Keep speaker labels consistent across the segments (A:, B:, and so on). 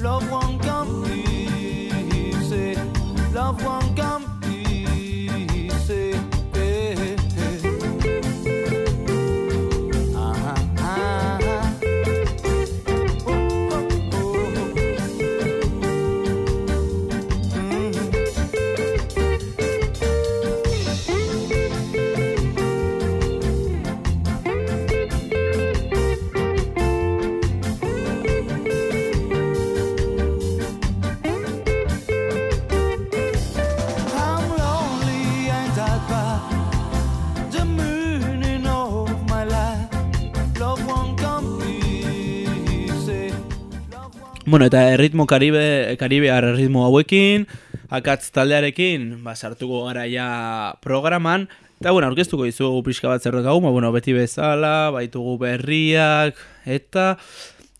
A: love one confused, eh. love one.
B: Bueno, eta erritmo karibe, karibear erritmo hauekin, akatz taldearekin, ba, sartuko gara ja programan, eta bueno, aurkeztuko dizugu pixka bat zerrek hau, ba, bueno, beti bezala, baitugu berriak, eta,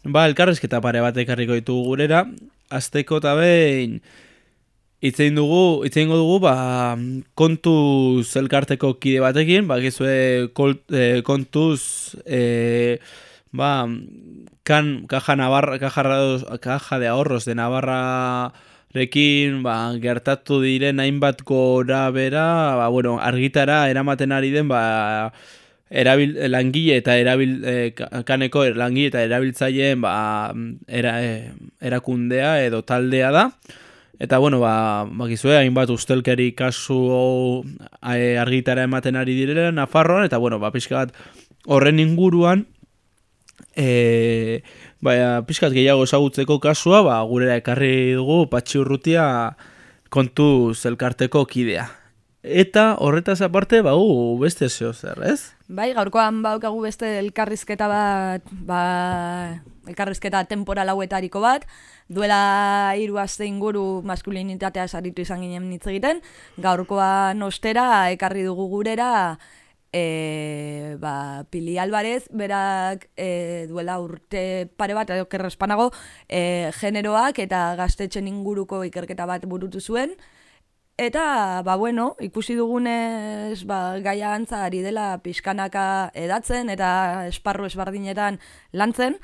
B: ba, elkarrezketa pare bat ekarriko ditugu gurera, azteko eta behin, Itzein dugu, itzein dugu, ba, kontuz elkarteko kide batekin, ba, gizue eh, kontuz, eh, ba, kan, caja, Navarra, Rados- caja de ahorros de Navarra rekin, ba, gertatu diren hainbat gora bera, ba, bueno, argitara eramaten ari den, ba, erabil, langile eta erabil, eh, ka- kaneko langile eta erabiltzaileen ba, era, eh, erakundea edo taldea da. Eta bueno, ba, bakizue, hainbat ustelkeri kasu argitara ematen ari direla Nafarroan, eta bueno, ba, pixka bat horren inguruan, e, ba, pixkat gehiago ezagutzeko kasua, ba, gurera ekarri dugu patxi urrutia kontuz elkarteko kidea. Eta horretaz aparte, ba, gu, beste zeo zer, ez?
C: Bai, gaurkoan baukagu beste elkarrizketa bat, ba, elkarrizketa temporal hauetariko bat, duela hiru aste inguru maskulinitatea saritu izan ginen hitz egiten, gaurkoan ostera ekarri dugu gurera e, ba, Pili Alvarez, berak e, duela urte pare bat, edo kerrespanago, e, generoak eta gaztetxen inguruko ikerketa bat burutu zuen, Eta, ba, bueno, ikusi dugunez, ba, gaia antza ari dela pixkanaka edatzen eta esparru esbardinetan lantzen,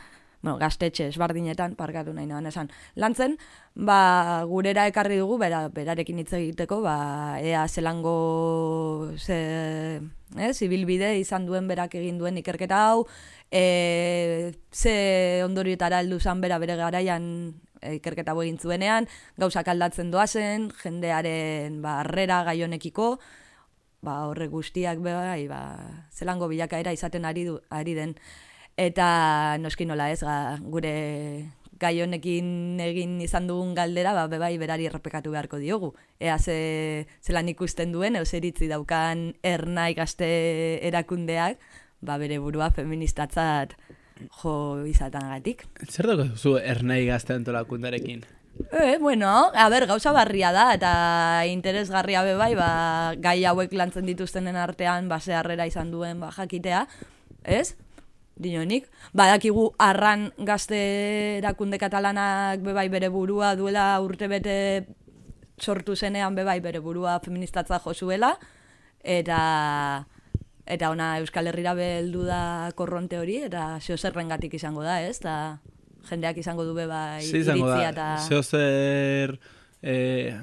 C: bueno, gaztetxe esbardinetan, parkatu nahi nahan esan, lantzen, ba, gurera ekarri dugu, bera, berarekin hitz egiteko, ba, ea zelango, ze, ez, ibilbide izan duen berak egin duen ikerketa hau, e, ze ondorioetara heldu zan bera bere garaian e, ikerketa hau egin zuenean, gauzak aldatzen doazen, jendearen ba, harrera gai honekiko, ba, horre guztiak be bai, ba, zelango bilakaera izaten ari, du, ari den. Eta noski nola ez, ga, gure gai honekin egin izan dugun galdera, ba, be bai berari errepekatu beharko diogu. Ea ze, zelan ikusten duen, eus eritzi daukan ernai gazte erakundeak, ba, bere burua feministatzat jo izatangatik.
B: Zer dago duzu ernai gazte antolakundarekin?
C: E, bueno, a ber, gauza barria da, eta interesgarria be bai, ba, gai hauek lantzen dituztenen artean, base harrera izan duen ba, jakitea, ez? Dinonik, badakigu arran gazte erakunde katalanak be bai bere burua duela urte bete sortu zenean be bai bere burua feministatza jo zuela, eta eta ona Euskal Herrira beldu da korronte hori, eta zeo zerrengatik izango da, ez? Ta jendeak izango du be bai
B: Ze izango
C: iritzia eta...
B: zeo zer e,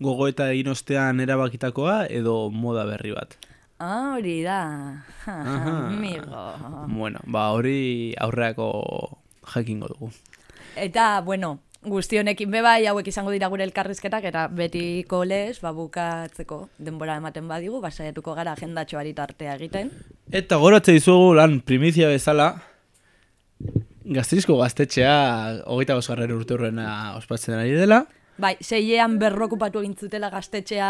B: gogoeta egin ostean erabakitakoa edo moda berri bat?
C: Ah, hori da. Amigo.
B: Bueno, ba hori aurreako jakingo dugu.
C: Eta, bueno, guzti honekin be bai hauek izango dira gure elkarrizketak eta betiko lez, ba, bukatzeko denbora ematen badigu, basaiatuko gara agendatxoari tartea egiten.
B: Eta goratze dizugu lan primizia bezala, gazterizko gaztetxea hogeita bosgarren urte ospatzen ari dela.
C: Bai, seilean berrokupatu egin zutela gaztetxea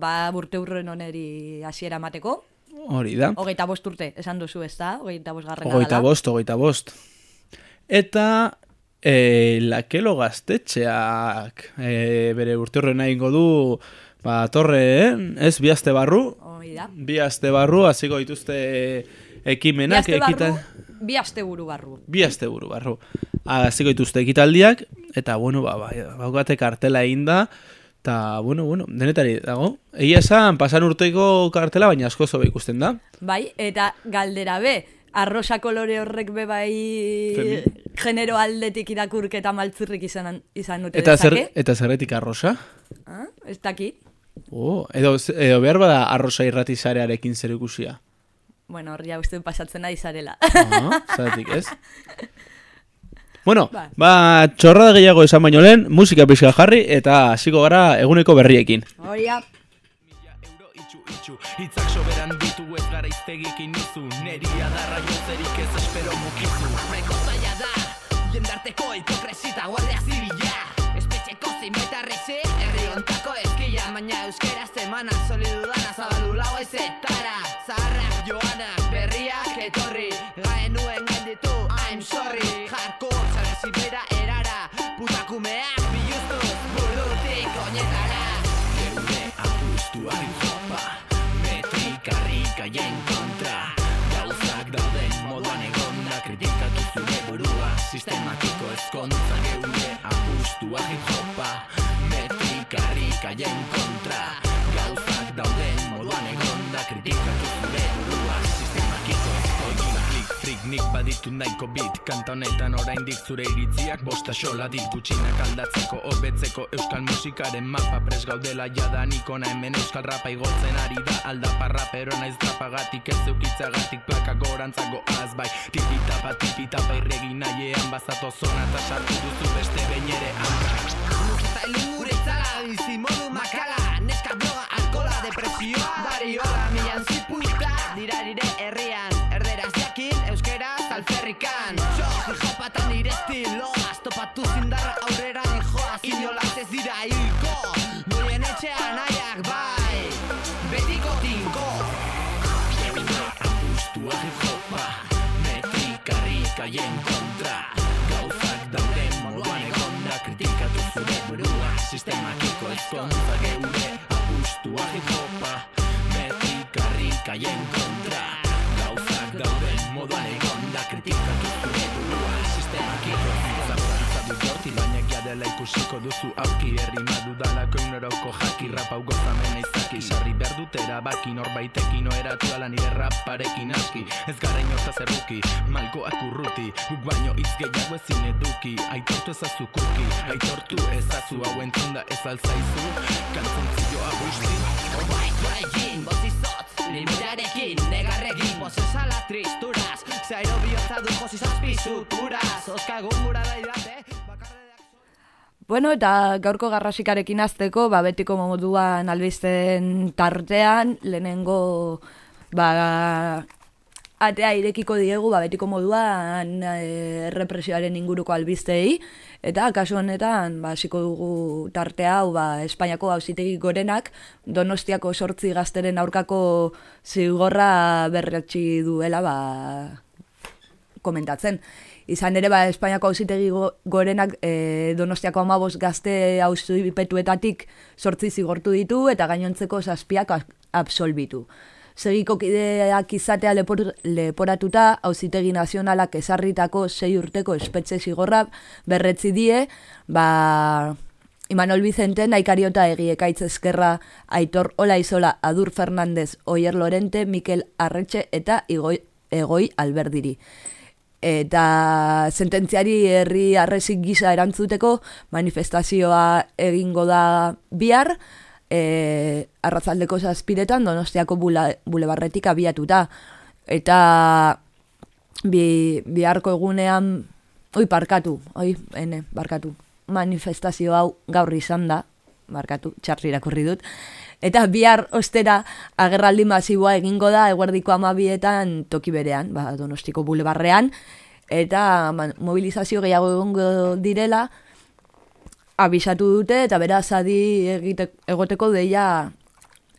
C: ba, urte urren oneri hasiera emateko.
B: Hori da.
C: Hogeita bost urte, esan duzu ez da, hogeita bost garrena
B: Hogeita bost, hogeita bost. Eta e, lakelo gaztetxeak e, bere urte hurrena egingo du ba, torre, eh? ez bi aste barru,
C: Hori da.
B: bi aste barru, hasiko dituzte ekimenak,
C: aste barru,
B: ekita-
C: bi aste buru barru.
B: bi aste buru barru. Hasiko dituzte ekitaldiak, eta bueno, ba, ba, baukate kartela egin da, eta bueno, bueno, denetari dago. Egia esan, pasan urteko kartela, baina asko zobe ikusten da.
C: Bai, eta galdera be, arrosa kolore horrek bebai
B: Femi-
C: genero aldetik irakurketa maltzurrik izan, izan dute
B: Eta zer,
C: dezake.
B: eta zerretik arrosa?
C: Ah, ez dakit.
B: Oh, edo, edo behar bada arrosa irratizarearekin zer ikusia.
C: Bueno, horria uste pasatzen ari zarela.
B: Ah, zerretik, ez? Bueno,
C: Ba.
B: ba, txorrada gehiago esan baino lehen, musika pixka jarri eta hasiko gara eguneko berriekin.
C: Horia,
A: Hitzak soberan ditu ez gara iztegikin izu Neri adarra jozerik ez espero mukizu
D: Nahiko zaila da Jendarteko hipokresita guardia zibila
A: Metrikarrikaien kontra. Gauzak dauden moduan egonda Kritikatu zure burua. Sistematiko ezkontza Klik, frik, nik baditu nahiko bit. Kanta honetan oraindik zure iritziak Bosta xola dit. Gutxinak aldatzeko Hobetzeko euskal musikaren mapa. Pres gaudela jada nikona hemen euskal rapa igotzen ari da. Aldapa rapero naiz drapagatik ez eukitzagatik Plaka gorantzago azbai Tipitapa, tipitapa irregi nahiean Bazato zona. Eta sartu duzu beste behin ere hanka
D: Eta bizi modu makala Neska bloga, alkola, depresioa Dariola, milan ziputa Dira dire herrian Erderaz jakin, euskeraz alferrikan Jo, jopatan nire estiloaz Topatu zindarra aurrera dijoaz Inolaz ez dira hilko. Noien etxean nahiak bai Betiko tinko.
A: Apustua hip-hopa Metrikarrikaien kontra burua Sistemakiko ezkontza geure Apustua hip-hopa Metrikarrikaien kontra. Gauzak dauden moduan egonda Kritikatu zure burua. Sistemakiko ezkontza du jorti Baina dela ikusiko duzu auki Herri madudalako gozamena izaki Dut erabaki Norbaitekin oeratu ala nire raparekin aski. Ez gara inortaz erruki Malkoak urruti Guk baino hitz gehiago ezin eduki. Aitortu ezazu kuki Aitortu ezazu hau entzunda ez alzaizu Kantzontzioa busti
D: Bai, egin, bozizotz, limitarekin, negarrekin, bozesala tristuraz, zairo bihotza du josi zazpi suturaz, oskagun gura bakarredeak
C: Bueno, eta gaurko garrasikarekin azteko, ba, betiko moduan albisten tartean, lehenengo, ba, atea irekiko diegu, ba, betiko moduan e, represioaren inguruko albistei, eta kasu honetan, ba, hasiko dugu tarte hau, ba, Espainiako hauzitegi gorenak, Donostiako sortzi gazteren aurkako zigorra berretsi duela, ba, komentatzen. Izan ere, ba, Espainiako hauzitegi go- gorenak e, Donostiako amabos gazte hauzipetuetatik sortzi zigortu ditu eta gainontzeko zazpiak a- absolbitu. Segiko kideak izatea lepor, leporatuta, hauzitegi nazionalak ezarritako sei urteko espetxe zigorra berretzi die, ba, Imanol Vicente, Naikariota Egi Ekaitz Ezkerra, Aitor Olaizola, Adur Fernandez, Oier Lorente, Mikel Arretxe eta Igoi, Egoi Alberdiri. Eta sententziari herri arresik gisa erantzuteko manifestazioa egingo da bihar, e, arratzaldeko zazpiretan Donostiako bula, bulebarretik abiatuta. Eta bi, biharko egunean, oi, barkatu, oi, ene, barkatu. Manifestazio hau gaur izan da, barkatu, txarri irakurri dut. Eta bihar ostera agerraldi masiboa egingo da eguerdiko amabietan toki berean, ba, donostiko bulebarrean, eta man, mobilizazio gehiago egongo direla, abisatu dute eta beraz adi egite, egoteko deia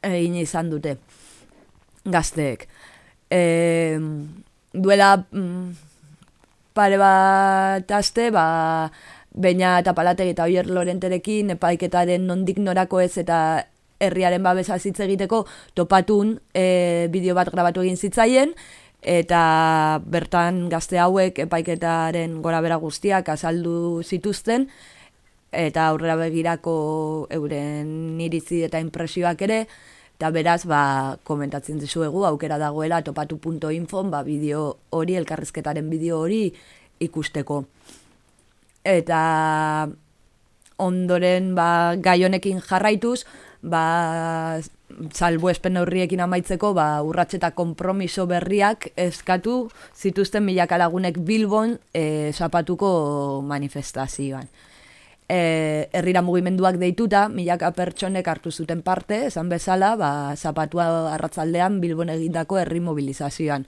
C: egin izan dute gazteek. E, duela mm, pare bat aste, ba, Beina eta Palategi eta Oier Lorenterekin epaiketaren nondik norako ez eta herriaren babesa hitz egiteko topatun e, bideo bat grabatu egin zitzaien eta bertan gazte hauek epaiketaren gora bera guztiak azaldu zituzten eta aurrera begirako euren iritzi eta impresioak ere Eta beraz, ba, komentatzen dizuegu, aukera dagoela topatu.info, ba, bideo hori, elkarrizketaren bideo hori ikusteko. Eta ondoren, ba, gai honekin jarraituz, ba, salbu espen horriekin amaitzeko, ba, urratxe eta kompromiso berriak eskatu zituzten milaka lagunek Bilbon e, zapatuko manifestazioan e, herrira mugimenduak deituta, milaka pertsonek hartu zuten parte, esan bezala, ba, zapatua arratzaldean Bilbon egindako herri mobilizazioan.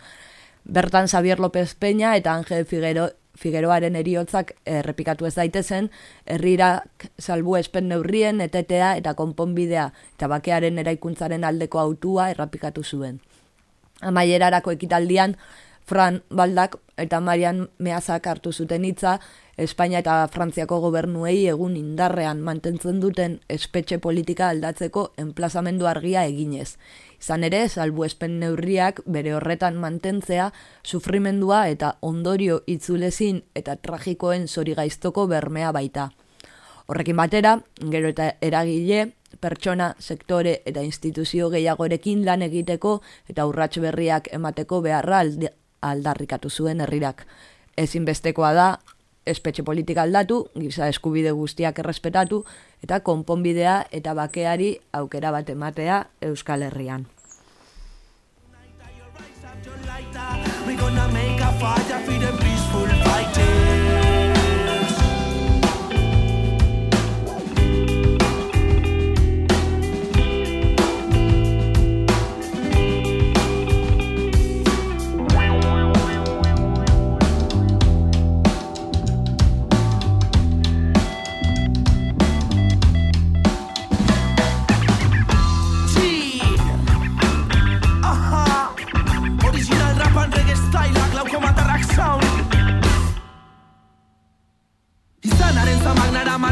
C: Bertan Xavier López Peña eta Angel Figuero, Figueroaren eriotzak errepikatu ez daitezen, herrirak salbu espen neurrien, etetea eta konponbidea eta bakearen eraikuntzaren aldeko autua errepikatu zuen. Amaierarako ekitaldian, Fran Baldak eta Marian Meazak hartu zuten hitza, Espainia eta Frantziako gobernuei egun indarrean mantentzen duten espetxe politika aldatzeko enplazamendu argia eginez. Izan ere, salbu espen neurriak bere horretan mantentzea, sufrimendua eta ondorio itzulezin eta tragikoen zori gaiztoko bermea baita. Horrekin batera, gero eta eragile, pertsona, sektore eta instituzio gehiagorekin lan egiteko eta urrats berriak emateko beharra aldarrikatu zuen herrirak. Ezinbestekoa da, espetxe politika aldatu, giza eskubide guztiak errespetatu, eta konponbidea eta bakeari aukera bat ematea Euskal Herrian. We gonna make a fire for the peaceful fighting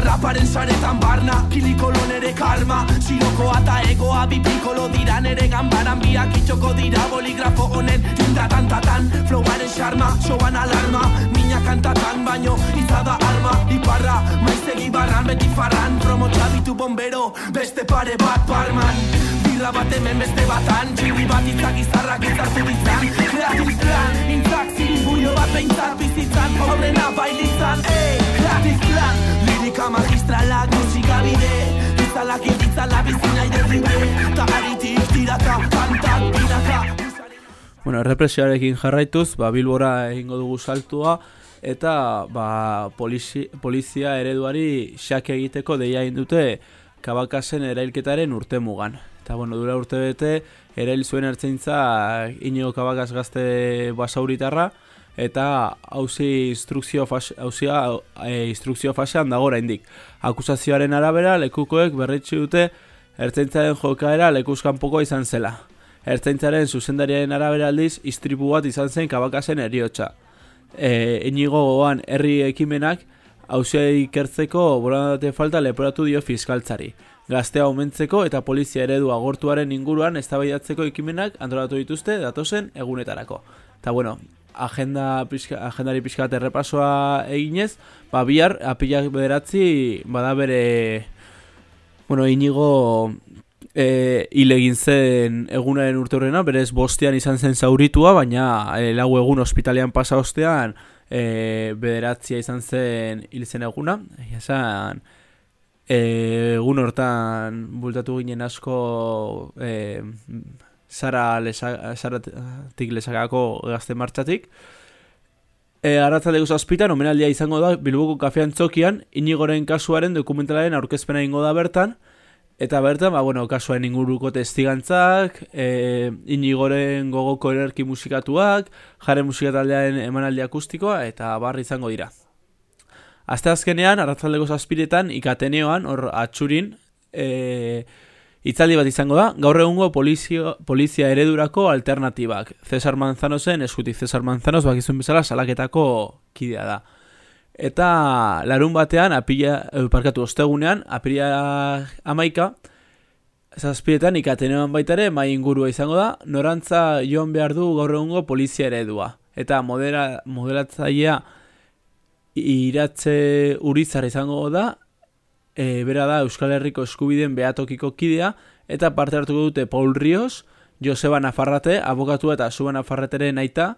E: raparen saretan barna. Kilikolo nere karma Siroko eta egoa. Bipikolo dira nere gambaran Biak itxoko dira boligrafo honen. Tinda tantatan Flowaren xarma, soan alarma. Mina kantatan baino izada arma. Iparra, maizegi barran beti farran. Promo txabitu bombero, beste pare bat barman Birra bat hemen beste batan Txirri bat izak izarrak izartu bizan Kreatif plan, intzak ziribuio bat behintzat bizitzan. Horrena bailitzan, ey, kreatif plan Lirika magistrala musika bide Izalak irritzala bizina iderribe Ta haritik tiraka, kantak biraka
B: Bueno, represioarekin jarraituz, ba, Bilbora egingo dugu saltua, eta ba, polizi, polizia ereduari xak egiteko deia dute kabakasen erailketaren urte mugan. Eta, bueno, dura urte bete, erail zuen ertzeintza inigo kabakas gazte basauritarra, eta hauzi instrukzio fase, hauzia, e, instrukzio fasean dago oraindik. Akusazioaren arabera lekukoek berritsi dute ertzaintzaren jokaera lekuzkan poko izan zela. Ertzaintzaren zuzendariaren arabera aldiz istripu bat izan zen kabakasen eriotza. E, inigo goan herri ekimenak hauzia ikertzeko borondatea falta leporatu dio fiskaltzari. Gaztea aumentzeko eta polizia eredu agortuaren inguruan eztabaidatzeko ekimenak antolatu dituzte datozen egunetarako. Eta bueno, agenda pixka, agendari pixka errepasoa eginez, ba, bihar apilak bederatzi, bada bere, bueno, inigo e, hilegin zen egunaren urte horrena, berez bostean izan zen zauritua, baina e, lau egun ospitalean pasa ostean e, bederatzia izan zen hil zen eguna, esan, egun hortan bultatu ginen asko e, zara zaratik lesakako gazte martxatik. E, Arratzaleko zazpitan, omenaldia izango da, Bilboko kafean txokian, inigoren kasuaren dokumentalaren aurkezpena ingo da bertan, eta bertan, ba, bueno, kasuaren inguruko testigantzak, e, inigoren gogoko ererki musikatuak, jare musikataldearen emanaldi akustikoa, eta barri izango dira. Azte azkenean, arratzaldeko zazpiretan, ikateneoan, hor atxurin, e, Itzaldi bat izango da, gaur egungo polizio, polizia eredurako alternatibak. Cesar Manzano zen, eskuti Cesar Manzanos bakizun bezala salaketako kidea da. Eta larun batean, apila, parkatu ostegunean, apila amaika, zazpietan ikatenean baitare, mai ingurua izango da, norantza joan behar du gaur egungo polizia eredua. Eta modera, modelatzailea iratze urizar izango da, e, bera da Euskal Herriko eskubideen behatokiko kidea, eta parte hartuko dute Paul Rios, Joseba Nafarrate, abokatu eta Suba Nafarreteren aita,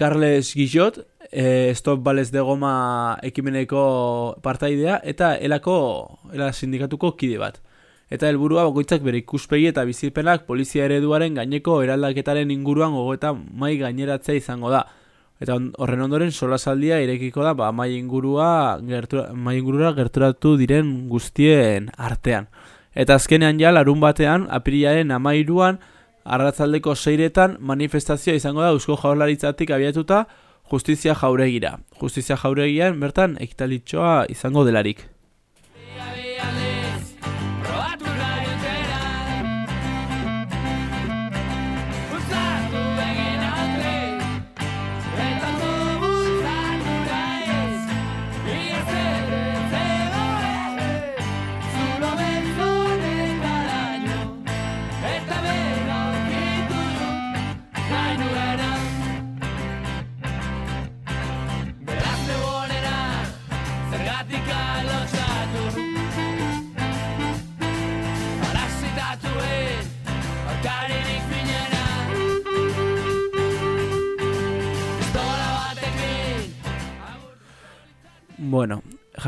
B: Carles Guillot, e, Stop Bales de Goma ekimeneko partaidea, eta elako, ela sindikatuko kide bat. Eta helburua bakoitzak bere ikuspegi eta bizipenak polizia ereduaren gaineko eraldaketaren inguruan gogoeta mai gaineratzea izango da. Eta horren ondoren solasaldia irekiko da ba, mai, ingurua, gertura, mai ingurura gerturatu diren guztien artean. Eta azkenean ja, larun batean, apirilaren amairuan, arratzaldeko seiretan manifestazioa izango da Eusko Jaurlaritzatik abiatuta justizia jauregira. Justizia jauregian bertan ekitalitxoa izango delarik.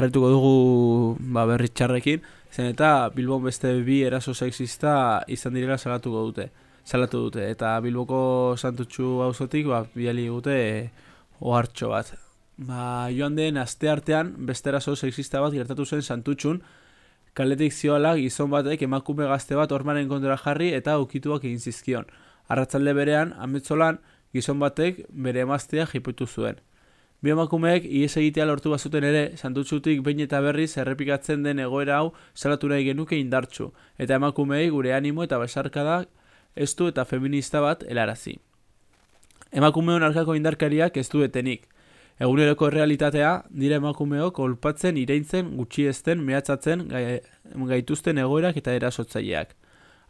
B: Jarretuko dugu ba, berri txarrekin, zen eta Bilbon beste bi eraso sexista izan direla salatuko dute. Salatu dute, eta Bilboko santutxu auzotik ba, biali dute ohartxo bat. Ba, joan den aste artean beste eraso sexista bat gertatu zen santutxun, kaletik zioala gizon batek emakume gazte bat ormaren kontra jarri eta ukituak egin zizkion. Arratzalde berean, ametzolan, gizon batek bere emaztea jiputu zuen. Bi emakumeek ihes egitea lortu bazuten ere, santutxutik behin eta berriz errepikatzen den egoera hau salatu nahi genuke indartsu, eta emakumeei gure animo eta besarkada estu eta feminista bat helarazi. Emakumeon arkako indarkariak ez du etenik. Eguneroko errealitatea dira emakumeok kolpatzen, ireintzen, gutxiesten, mehatzatzen gai, gaituzten egoerak eta erasotzaileak.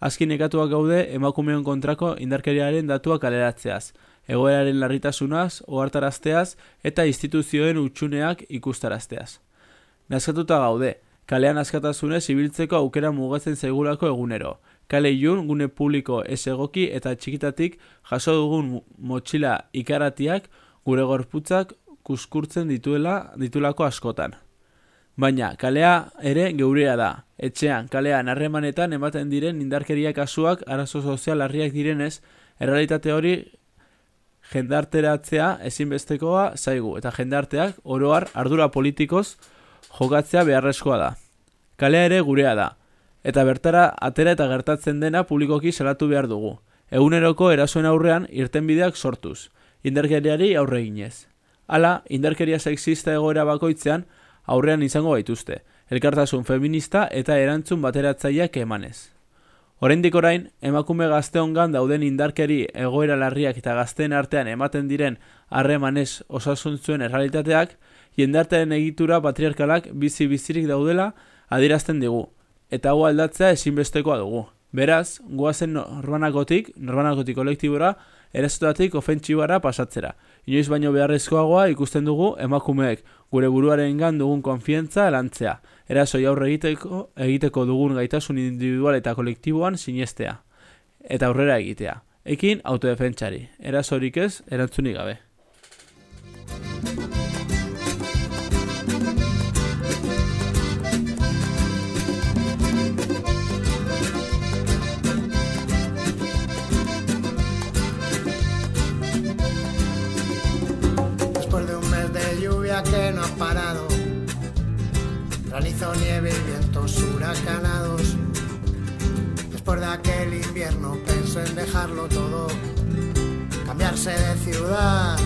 B: Azkin nekatuak gaude emakumeon kontrako indarkeriaren datuak aleratzeaz, egoeraren larritasunaz, ohartarazteaz eta instituzioen utxuneak ikustarazteaz. Nazkatuta gaude, kalean askatasunez ibiltzeko aukera mugatzen zaigulako egunero. Kale ilun, gune publiko ez egoki eta txikitatik jaso dugun mo- motxila ikaratiak gure gorputzak kuskurtzen dituela ditulako askotan. Baina, kalea ere geurea da. Etxean, kalean, harremanetan ematen diren indarkeria kasuak arazo sozial larriak direnez, errealitate hori jendarteratzea ezinbestekoa zaigu, eta jendarteak oroar ardura politikoz jokatzea beharrezkoa da. Kalea ere gurea da, eta bertara atera eta gertatzen dena publikoki salatu behar dugu. Eguneroko erasoen aurrean irtenbideak sortuz, indarkeriari aurre eginez. Hala, indarkeria sexista egoera bakoitzean aurrean izango gaituzte, elkartasun feminista eta erantzun bateratzaileak emanez. Oraindik orain, emakume gazteongan dauden indarkeri egoera larriak eta gazteen artean ematen diren harremanez osasuntzuen errealitateak, jendartearen egitura patriarkalak bizi-bizirik daudela adierazten digu, eta hau aldatzea ezinbestekoa dugu. Beraz, guazen norbanakotik, norbanakotik kolektibora, erazotatik ofentsibara pasatzera. Inoiz baino beharrezkoagoa ikusten dugu emakumeek gure buruaren gan dugun konfientza lantzea. Erasoi aurre egiteko, egiteko dugun gaitasun individual eta kolektiboan sinestea. Eta aurrera egitea. Ekin autodefentsari. Erasorik ez, erantzunik gabe.
F: Parado, granizo, nieve y vientos huracanados. Después de aquel invierno pensó en dejarlo todo, cambiarse de ciudad.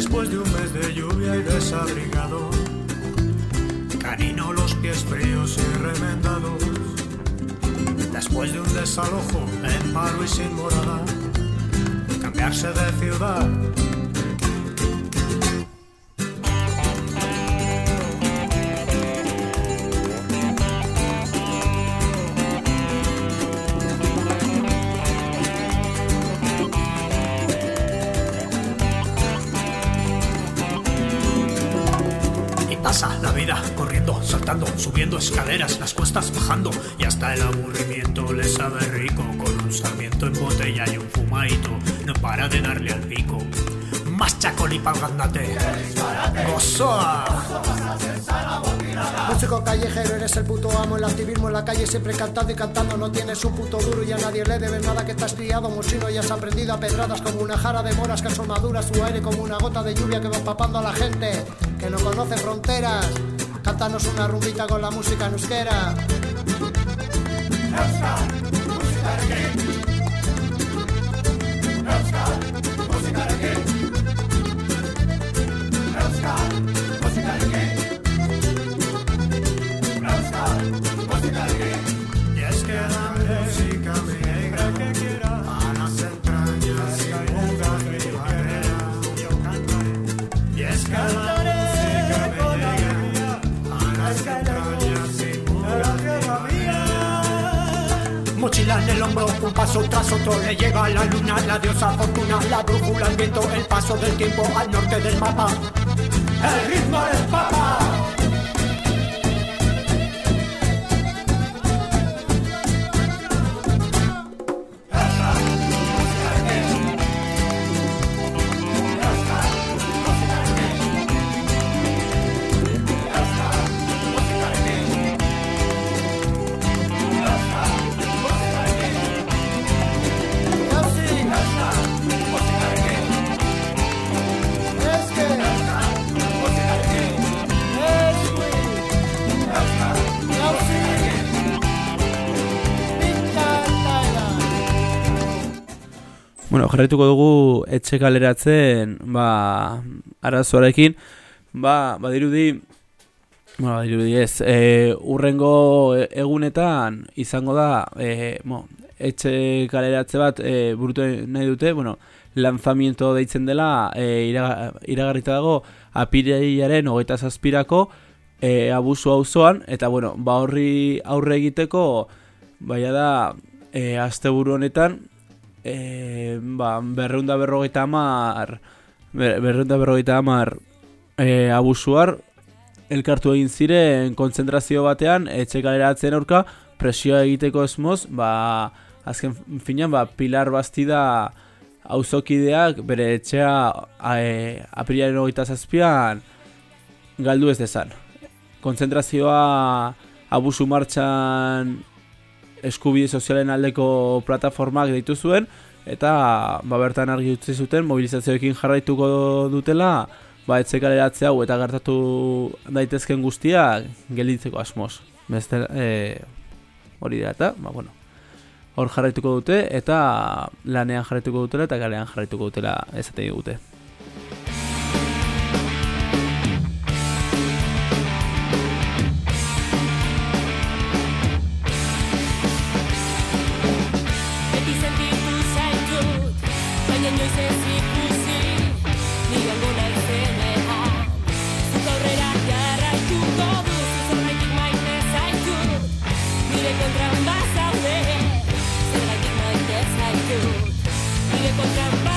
F: Después de un mes de lluvia y desabrigado, canino los pies fríos y remendados. Después de un desalojo en paro y sin morada, cambiarse de ciudad. Las cuestas bajando y hasta el aburrimiento le sabe rico con un sarmiento en botella y un fumaito, no para de darle al pico. Más chacoli pa'l gandate. Gozoa.
G: Músico callejero, eres el puto amo. El activismo en la calle siempre cantando y cantando. No tienes un puto duro y a nadie le debes nada que has criado. Mochino y has aprendido a pedradas como una jara de moras que son maduras. Aire como una gota de lluvia que va papando a la gente que no conoce fronteras. Cántanos una rumbita con la música en euskera.
F: Un paso tras otro le lleva la luna, la diosa fortuna, la brújula, el viento, el paso del tiempo al norte del mapa. El ritmo del.
B: Jarraituko dugu etxe kaleratzen, ba, arazoarekin, ba, badirudi, bueno, badirudi ez, e, urrengo egunetan izango da, e, mo, etxe kaleratze bat e, burutu nahi dute, bueno, lanzamiento deitzen dela, e, iraga, iragarrita dago, apireiaren hogeita zazpirako, e, abusu auzoan. Eta bueno, ba horri aurre egiteko, baina da, e, asteburu honetan, e, ba, berreunda berrogeita amar berreunda berrogeita amar e, abusuar elkartu egin ziren kontzentrazio batean etxe kaleratzen aurka presioa egiteko esmoz ba, azken finean ba, Pilar Bastida auzokideak bere etxea e, aprilaren hogeita zazpian galdu ez dezan. Kontzentrazioa abusu martxan eskubide sozialen aldeko plataformak deitu zuen eta ba, bertan argi utzi zuten mobilizazioekin jarraituko dutela ba etxe kaleratze hau eta gertatu daitezken guztiak gelditzeko asmoz. Beste e, hori da eta ba, bueno, hor jarraituko dute eta lanean jarraituko dutela eta kalean jarraituko dutela esate digute.
H: But
C: never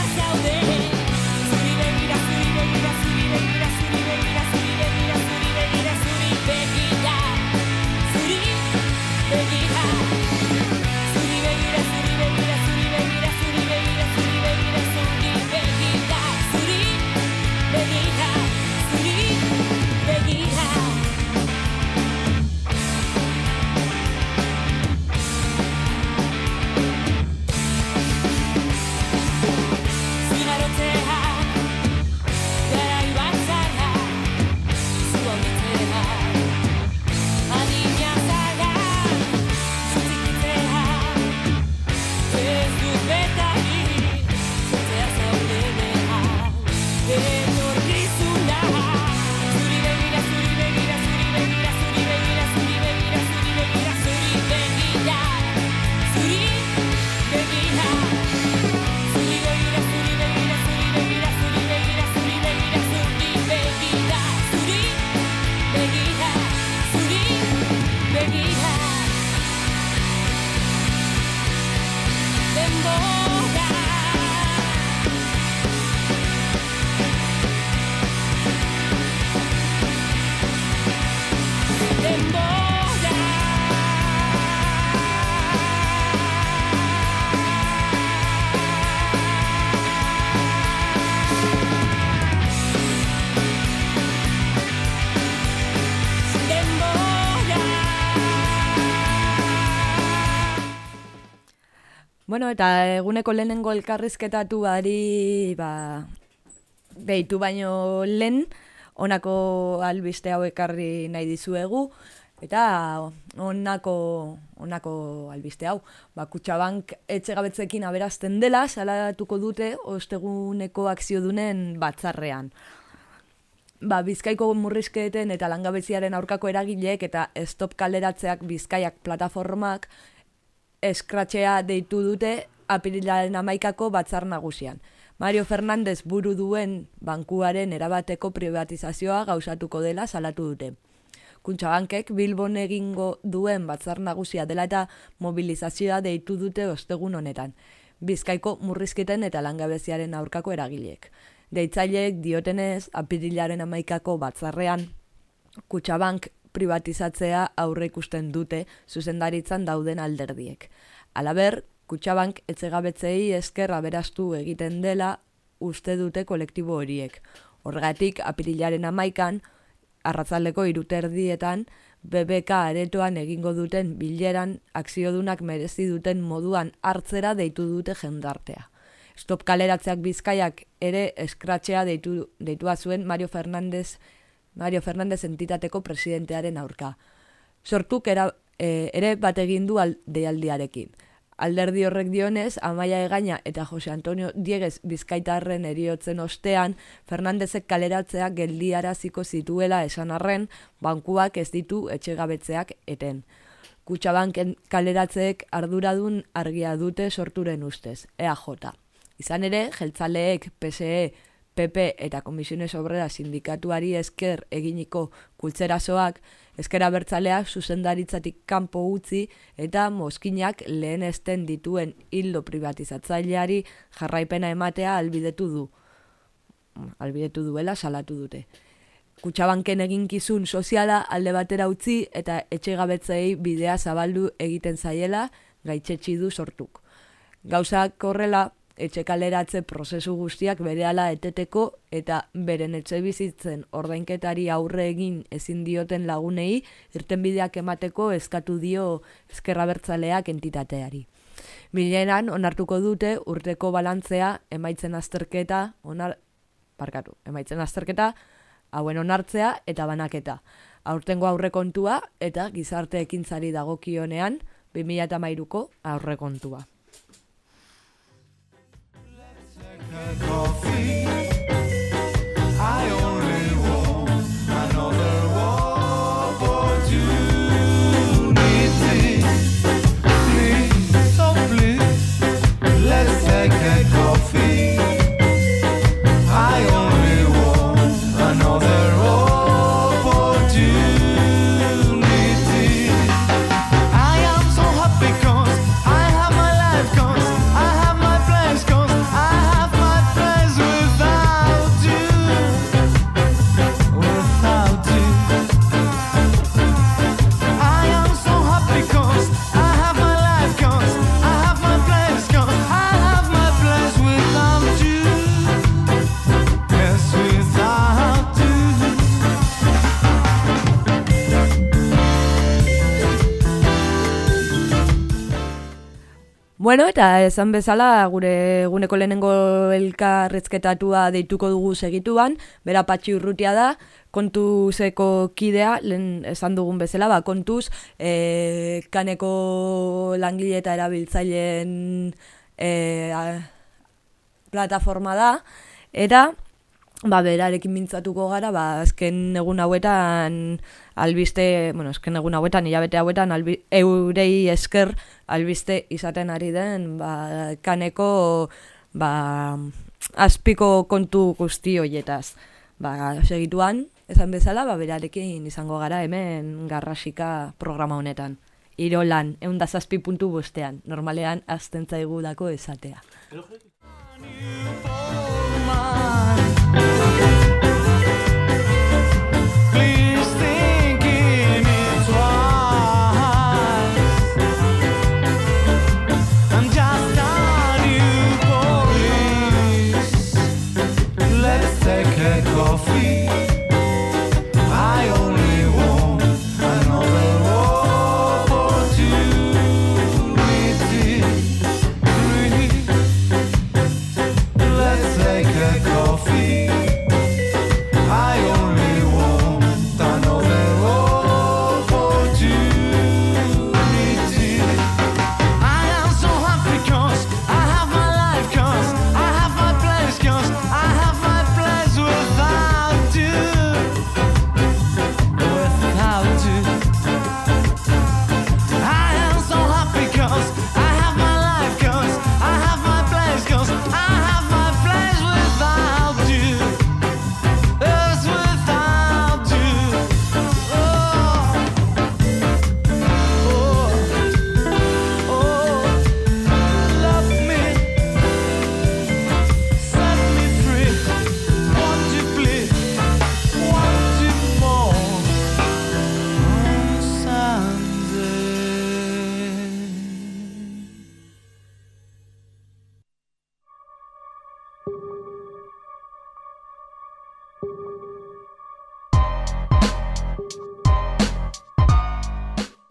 C: eta eguneko lehenengo elkarrizketatu ari, ba, deitu baino lehen, honako albiste hau ekarri nahi dizuegu, eta honako, honako albiste hau. Ba, Kutxabank etxegabetzekin aberazten dela, salatuko dute osteguneko akziodunen batzarrean. Ba, bizkaiko murrizketen eta langabeziaren aurkako eragileek eta stop kaleratzeak bizkaiak plataformak eskratxea deitu dute apirilaren amaikako batzar nagusian. Mario Fernandez buru duen bankuaren erabateko privatizazioa gauzatuko dela salatu dute. Kuntxabankek Bilbon egingo duen batzar nagusia dela eta mobilizazioa deitu dute ostegun honetan. Bizkaiko murrizketen eta langabeziaren aurkako eragileek. Deitzaileek diotenez apirilaren amaikako batzarrean Kutxabank privatizatzea aurre ikusten dute zuzendaritzan dauden alderdiek. Alaber, Kutxabank etxegabetzei esker aberastu egiten dela uste dute kolektibo horiek. Horregatik, apirilaren amaikan, arratzaldeko iruterdietan, BBK aretoan egingo duten bileran akziodunak merezi duten moduan hartzera deitu dute jendartea. Stop kaleratzeak bizkaiak ere eskratxea deitu, deitua zuen Mario Fernandez Mario Fernandez entitateko presidentearen aurka. Sortuk era, e, ere bat egin du deialdiarekin. Alderdi horrek dionez, Amaia Egaina eta Jose Antonio Dieguez bizkaitarren eriotzen ostean, Fernandezek kaleratzea geldiaraziko zituela esan arren, bankuak ez ditu etxegabetzeak eten. Kutxabanken kaleratzeek arduradun argia dute sorturen ustez, EAJ. Izan ere, jeltzaleek PSE, PP eta Komisiones Obrera sindikatuari esker eginiko kultzerasoak, eskera bertzaleak zuzendaritzatik kanpo utzi eta moskinak lehen esten dituen hildo privatizatzaileari jarraipena ematea albidetu du. Albidetu duela salatu dute. Kutxabanken eginkizun soziala alde batera utzi eta etxegabetzei bidea zabaldu egiten zaiela gaitzetsi du sortuk. Gauzak horrela, etxe kaleratze prozesu guztiak berehala eteteko eta beren etxe bizitzen ordainketari aurre egin ezin dioten lagunei irtenbideak emateko eskatu dio ezkerra bertzaleak entitateari. Milenan onartuko dute urteko balantzea emaitzen azterketa, onar, parkatu, emaitzen azterketa, hauen onartzea eta banaketa. Aurtengo aurrekontua eta gizarte ekintzari dagokionean 2013ko aurrekontua.
I: Coffee. I only
C: Bueno, eta esan bezala gure eguneko lehenengo elkarrezketatua deituko dugu segituan, bera patxi urrutia da, kontuzeko kidea, lehen esan dugun bezala, ba, kontuz e, kaneko langile eta erabiltzaileen e, a- plataforma da, eta ba, berarekin mintzatuko gara, ba, azken egun hauetan albiste, bueno, azken egun hauetan, hilabete hauetan, albi, eurei esker albiste izaten ari den, ba, kaneko, ba, azpiko kontu guzti hoietaz. Ba, segituan, esan bezala, ba, berarekin izango gara hemen garrasika programa honetan. Irolan, egun da zazpi puntu bostean, normalean azten zaigu dako esatea.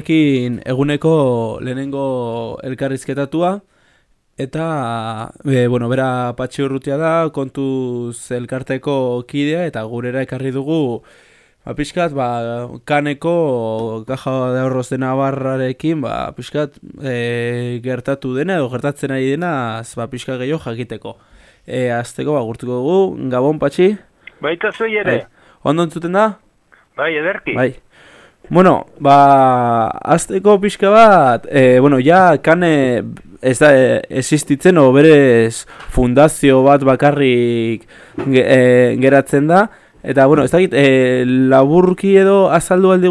B: Gurekin eguneko lehenengo elkarrizketatua, eta, e, bueno, bera patxi urrutia da, kontuz elkarteko kidea, eta gurera ekarri dugu, ba, pixkat, ba, kaneko kaja de ahorros de Navarrarekin, ba, pixkat, e, gertatu dena, edo gertatzen ari dena, ba, pixkat gehiago jakiteko. E, azteko, ba, gurtuko dugu, Gabon, patxi?
J: Baita zuei ere,
B: Bai. Ondo entzuten da?
J: bai, ederki.
B: Bai. Bueno, ba, azteko pixka bat, e, bueno, ja, kane ez da e, existitzen, o berez fundazio bat bakarrik ge, e, geratzen da, eta, bueno, ez dakit, e, laburki edo azaldu aldi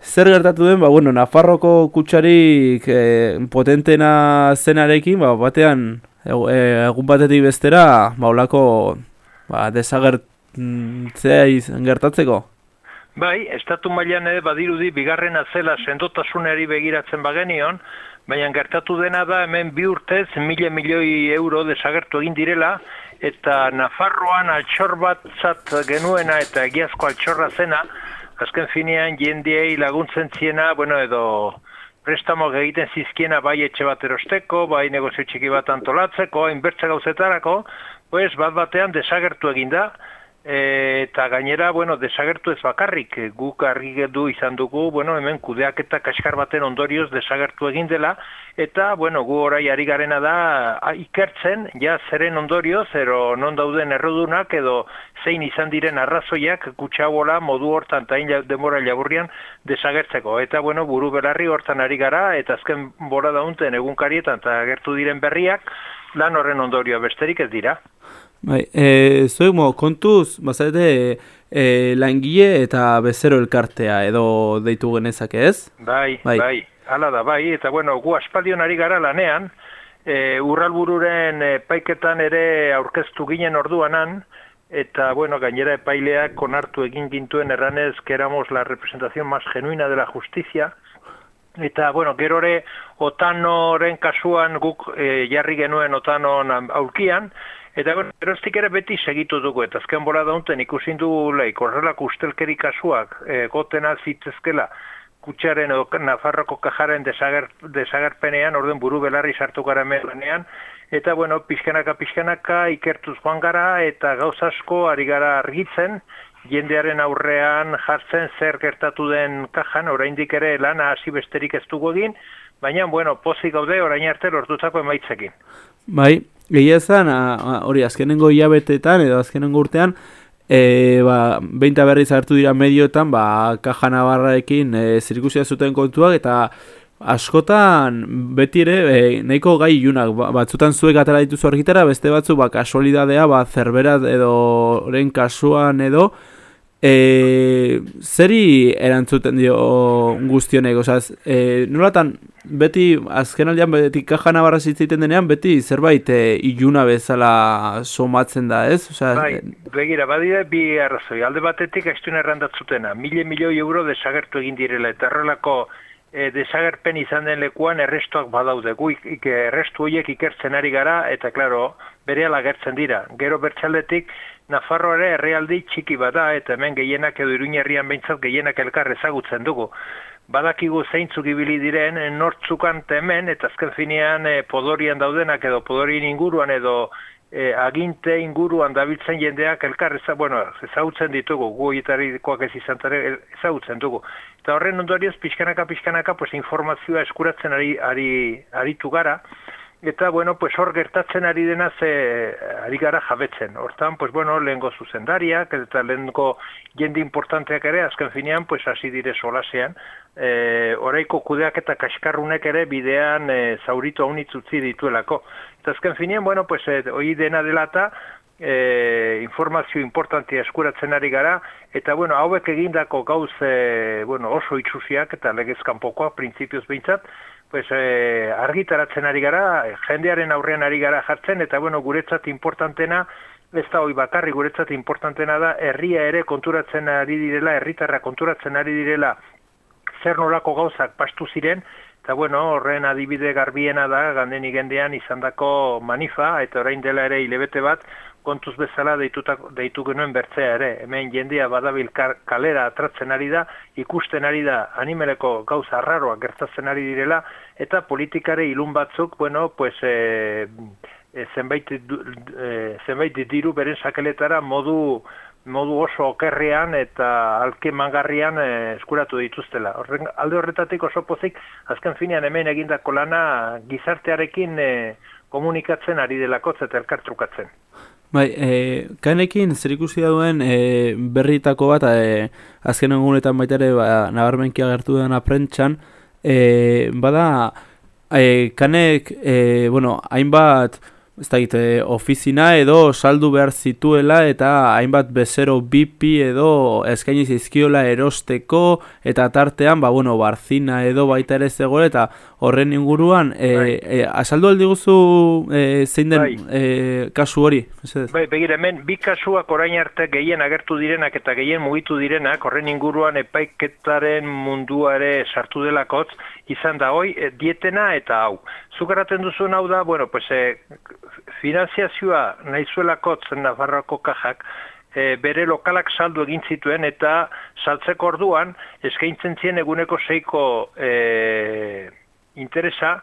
B: zer gertatu den, ba, bueno, Nafarroko kutsarik e, potentena zenarekin, ba, batean, egun batetik bestera, ba, olako, ba, desagertzea izan gertatzeko.
J: Bai, estatu mailan ere badirudi bigarrena zela sendotasunari begiratzen bagenion, baina gertatu dena da hemen bi urtez mila milioi euro desagertu egin direla, eta Nafarroan altxor bat zat genuena eta egiazko altxorra zena, azken finean jendiei laguntzen ziena, bueno, edo prestamo egiten zizkiena bai etxe bat erosteko, bai negozio txiki bat antolatzeko, inbertze gauzetarako, pues bat batean desagertu egin da, E, eta gainera, bueno, desagertu ez bakarrik, guk argi du izan dugu, bueno, hemen kudeaketa kaskar baten ondorioz desagertu egin dela, eta, bueno, gu orai ari garena da a, ikertzen, ja zeren ondorioz, ero non dauden errodunak, edo zein izan diren arrazoiak kutsabola modu hortan eta hain ja- denbora laburrian desagertzeko. Eta, bueno, buru belarri hortan ari gara, eta azken bora daunten egunkarietan eta agertu diren berriak, lan horren ondorioa besterik ez dira.
B: Bai, e, zuek mo, kontuz, bazarete, e, langile eta bezero elkartea edo deitu genezake ez?
J: Bai,
B: Bai.
J: bai, hala da, bai, eta bueno, gu aspaldion ari gara lanean, e, urralbururen epaiketan ere aurkeztu ginen orduanan, eta bueno, gainera epaileak onartu egin gintuen erranez que éramos la representación más genuina de la justicia, Eta, bueno, gero ere, otanoren kasuan guk e, jarri genuen otanon aulkian, eta, bueno, geroztik ere beti segitu dugu, eta azken bora daunten ikusin dugu laik, horrelako ustelkeri kasuak e, goten alzitzezkela, kutsaren edo Nafarroko kajaren desager, desagerpenean, orden buru belarri sartu gara hemen lanean, eta, bueno, pixkanaka pixkanaka ikertuz joan gara, eta gauz asko ari gara argitzen, jendearen aurrean jartzen zer gertatu den kajan, oraindik ere lana hasi besterik ez dugu egin, baina, bueno, pozik gaude orain arte lortutako emaitzekin.
B: Bai, a- hori azkenengo hilabetetan edo azkenengo urtean, e, ba, behinta berriz hartu dira medioetan, ba, kaja nabarrarekin e, zirikusia zuten kontuak, eta askotan beti ere e, nahiko gai ilunak, ba, batzutan zuek atara dituzu argitara, beste batzu ba, kasualidadea, ba, zerberat edo oren kasuan edo, e, zeri erantzuten dio guztionek, osea, e, nolatan beti azken aldean beti kaja nabarra zitzaiten denean beti zerbait e, iluna bezala somatzen da, ez? Osea,
J: Bai, begira, badira bi arrazoi. Alde batetik astuna errandatzutena, mile milioi euro desagertu egin direla, eta horrelako e, desagerpen izan den lekuan errestuak badaude. Gu ik, errestu horiek ikertzen ari gara, eta klaro, berehala agertzen dira. Gero bertxaldetik, Nafarroa ere herrialdi txiki bada eta hemen gehienak edo iruñerrian behintzat gehienak elkar ezagutzen dugu. Badakigu zeintzuk ibili diren eh, nortzukan hemen eta azken finean eh, podorian daudenak edo podorien inguruan edo eh, aginte inguruan dabiltzen jendeak elkar eza, bueno, ezagutzen ditugu, gu hietarikoak ez izan zare, ezagutzen dugu. Eta horren ondorioz pixkanaka pixkanaka pues, informazioa eskuratzen ari, ari, aritu gara, eta bueno, pues hor gertatzen ari dena ze ari gara jabetzen. Hortan, pues bueno, lehengo zuzendariak eta lehengo jende importanteak ere, azken finean, pues hasi dire solasean, e, oraiko kudeak eta kaskarrunek ere bidean e, zauritu haunitz utzi dituelako. Eta azken finean, bueno, pues e, hoi dena dela eta e, informazio importantia eskuratzen ari gara, eta bueno, hauek egindako gauz e, bueno, oso itxusiak eta legezkanpokoa, printzipioz behintzat, pues, e, argitaratzen ari gara, jendearen aurrean ari gara jartzen, eta bueno, guretzat importantena, ez da hoi bakarri guretzat importantena da, herria ere konturatzen ari direla, herritarra konturatzen ari direla, zer nolako gauzak pastu ziren, eta bueno, horren adibide garbiena da, ganden igendean izandako manifa, eta orain dela ere hilebete bat, kontuz bezala deitutak, deitu genuen bertzea ere. Hemen jendea badabil kalera atratzen ari da, ikusten ari da animeleko gauza arraroak gertatzen ari direla, eta politikare ilun batzuk, bueno, pues, e, e, zenbait, du- e, zenbait diru beren sakeletara modu modu oso okerrean eta alkemangarrian e, eskuratu dituztela. Horren, alde horretatik oso pozik, azken finean hemen egindako lana gizartearekin e, komunikatzen ari delakotz eta elkartrukatzen.
B: Bai, e, kanekin zer ikusi duen e, berritako bat, e, azken egunetan baita ere ba, nabarmenki agertu dena prentxan, e, bada, e, kanek, e, bueno, hainbat, ez da e, ofizina edo saldu behar zituela eta hainbat bezero bipi edo eskaini zizkiola erosteko eta tartean, ba, bueno, barzina edo baita ere zegoela eta horren inguruan, e, e, asaldu aldi guzu e, zein den
J: Bai.
B: e, kasu hori? Mesedez.
J: Bai, begira, hemen bi kasuak orain arte gehien agertu direnak eta gehien mugitu direnak, horren inguruan epaiketaren mundua ere sartu delakotz, izan da hoi, eh, dietena eta hau. Zuk erraten duzun hau da, bueno, pues, eh, finanziazioa nahi zuelakotz Nafarroako kajak, e, bere lokalak saldu egin zituen eta saltzeko orduan eskaintzen zien eguneko seiko e, interesa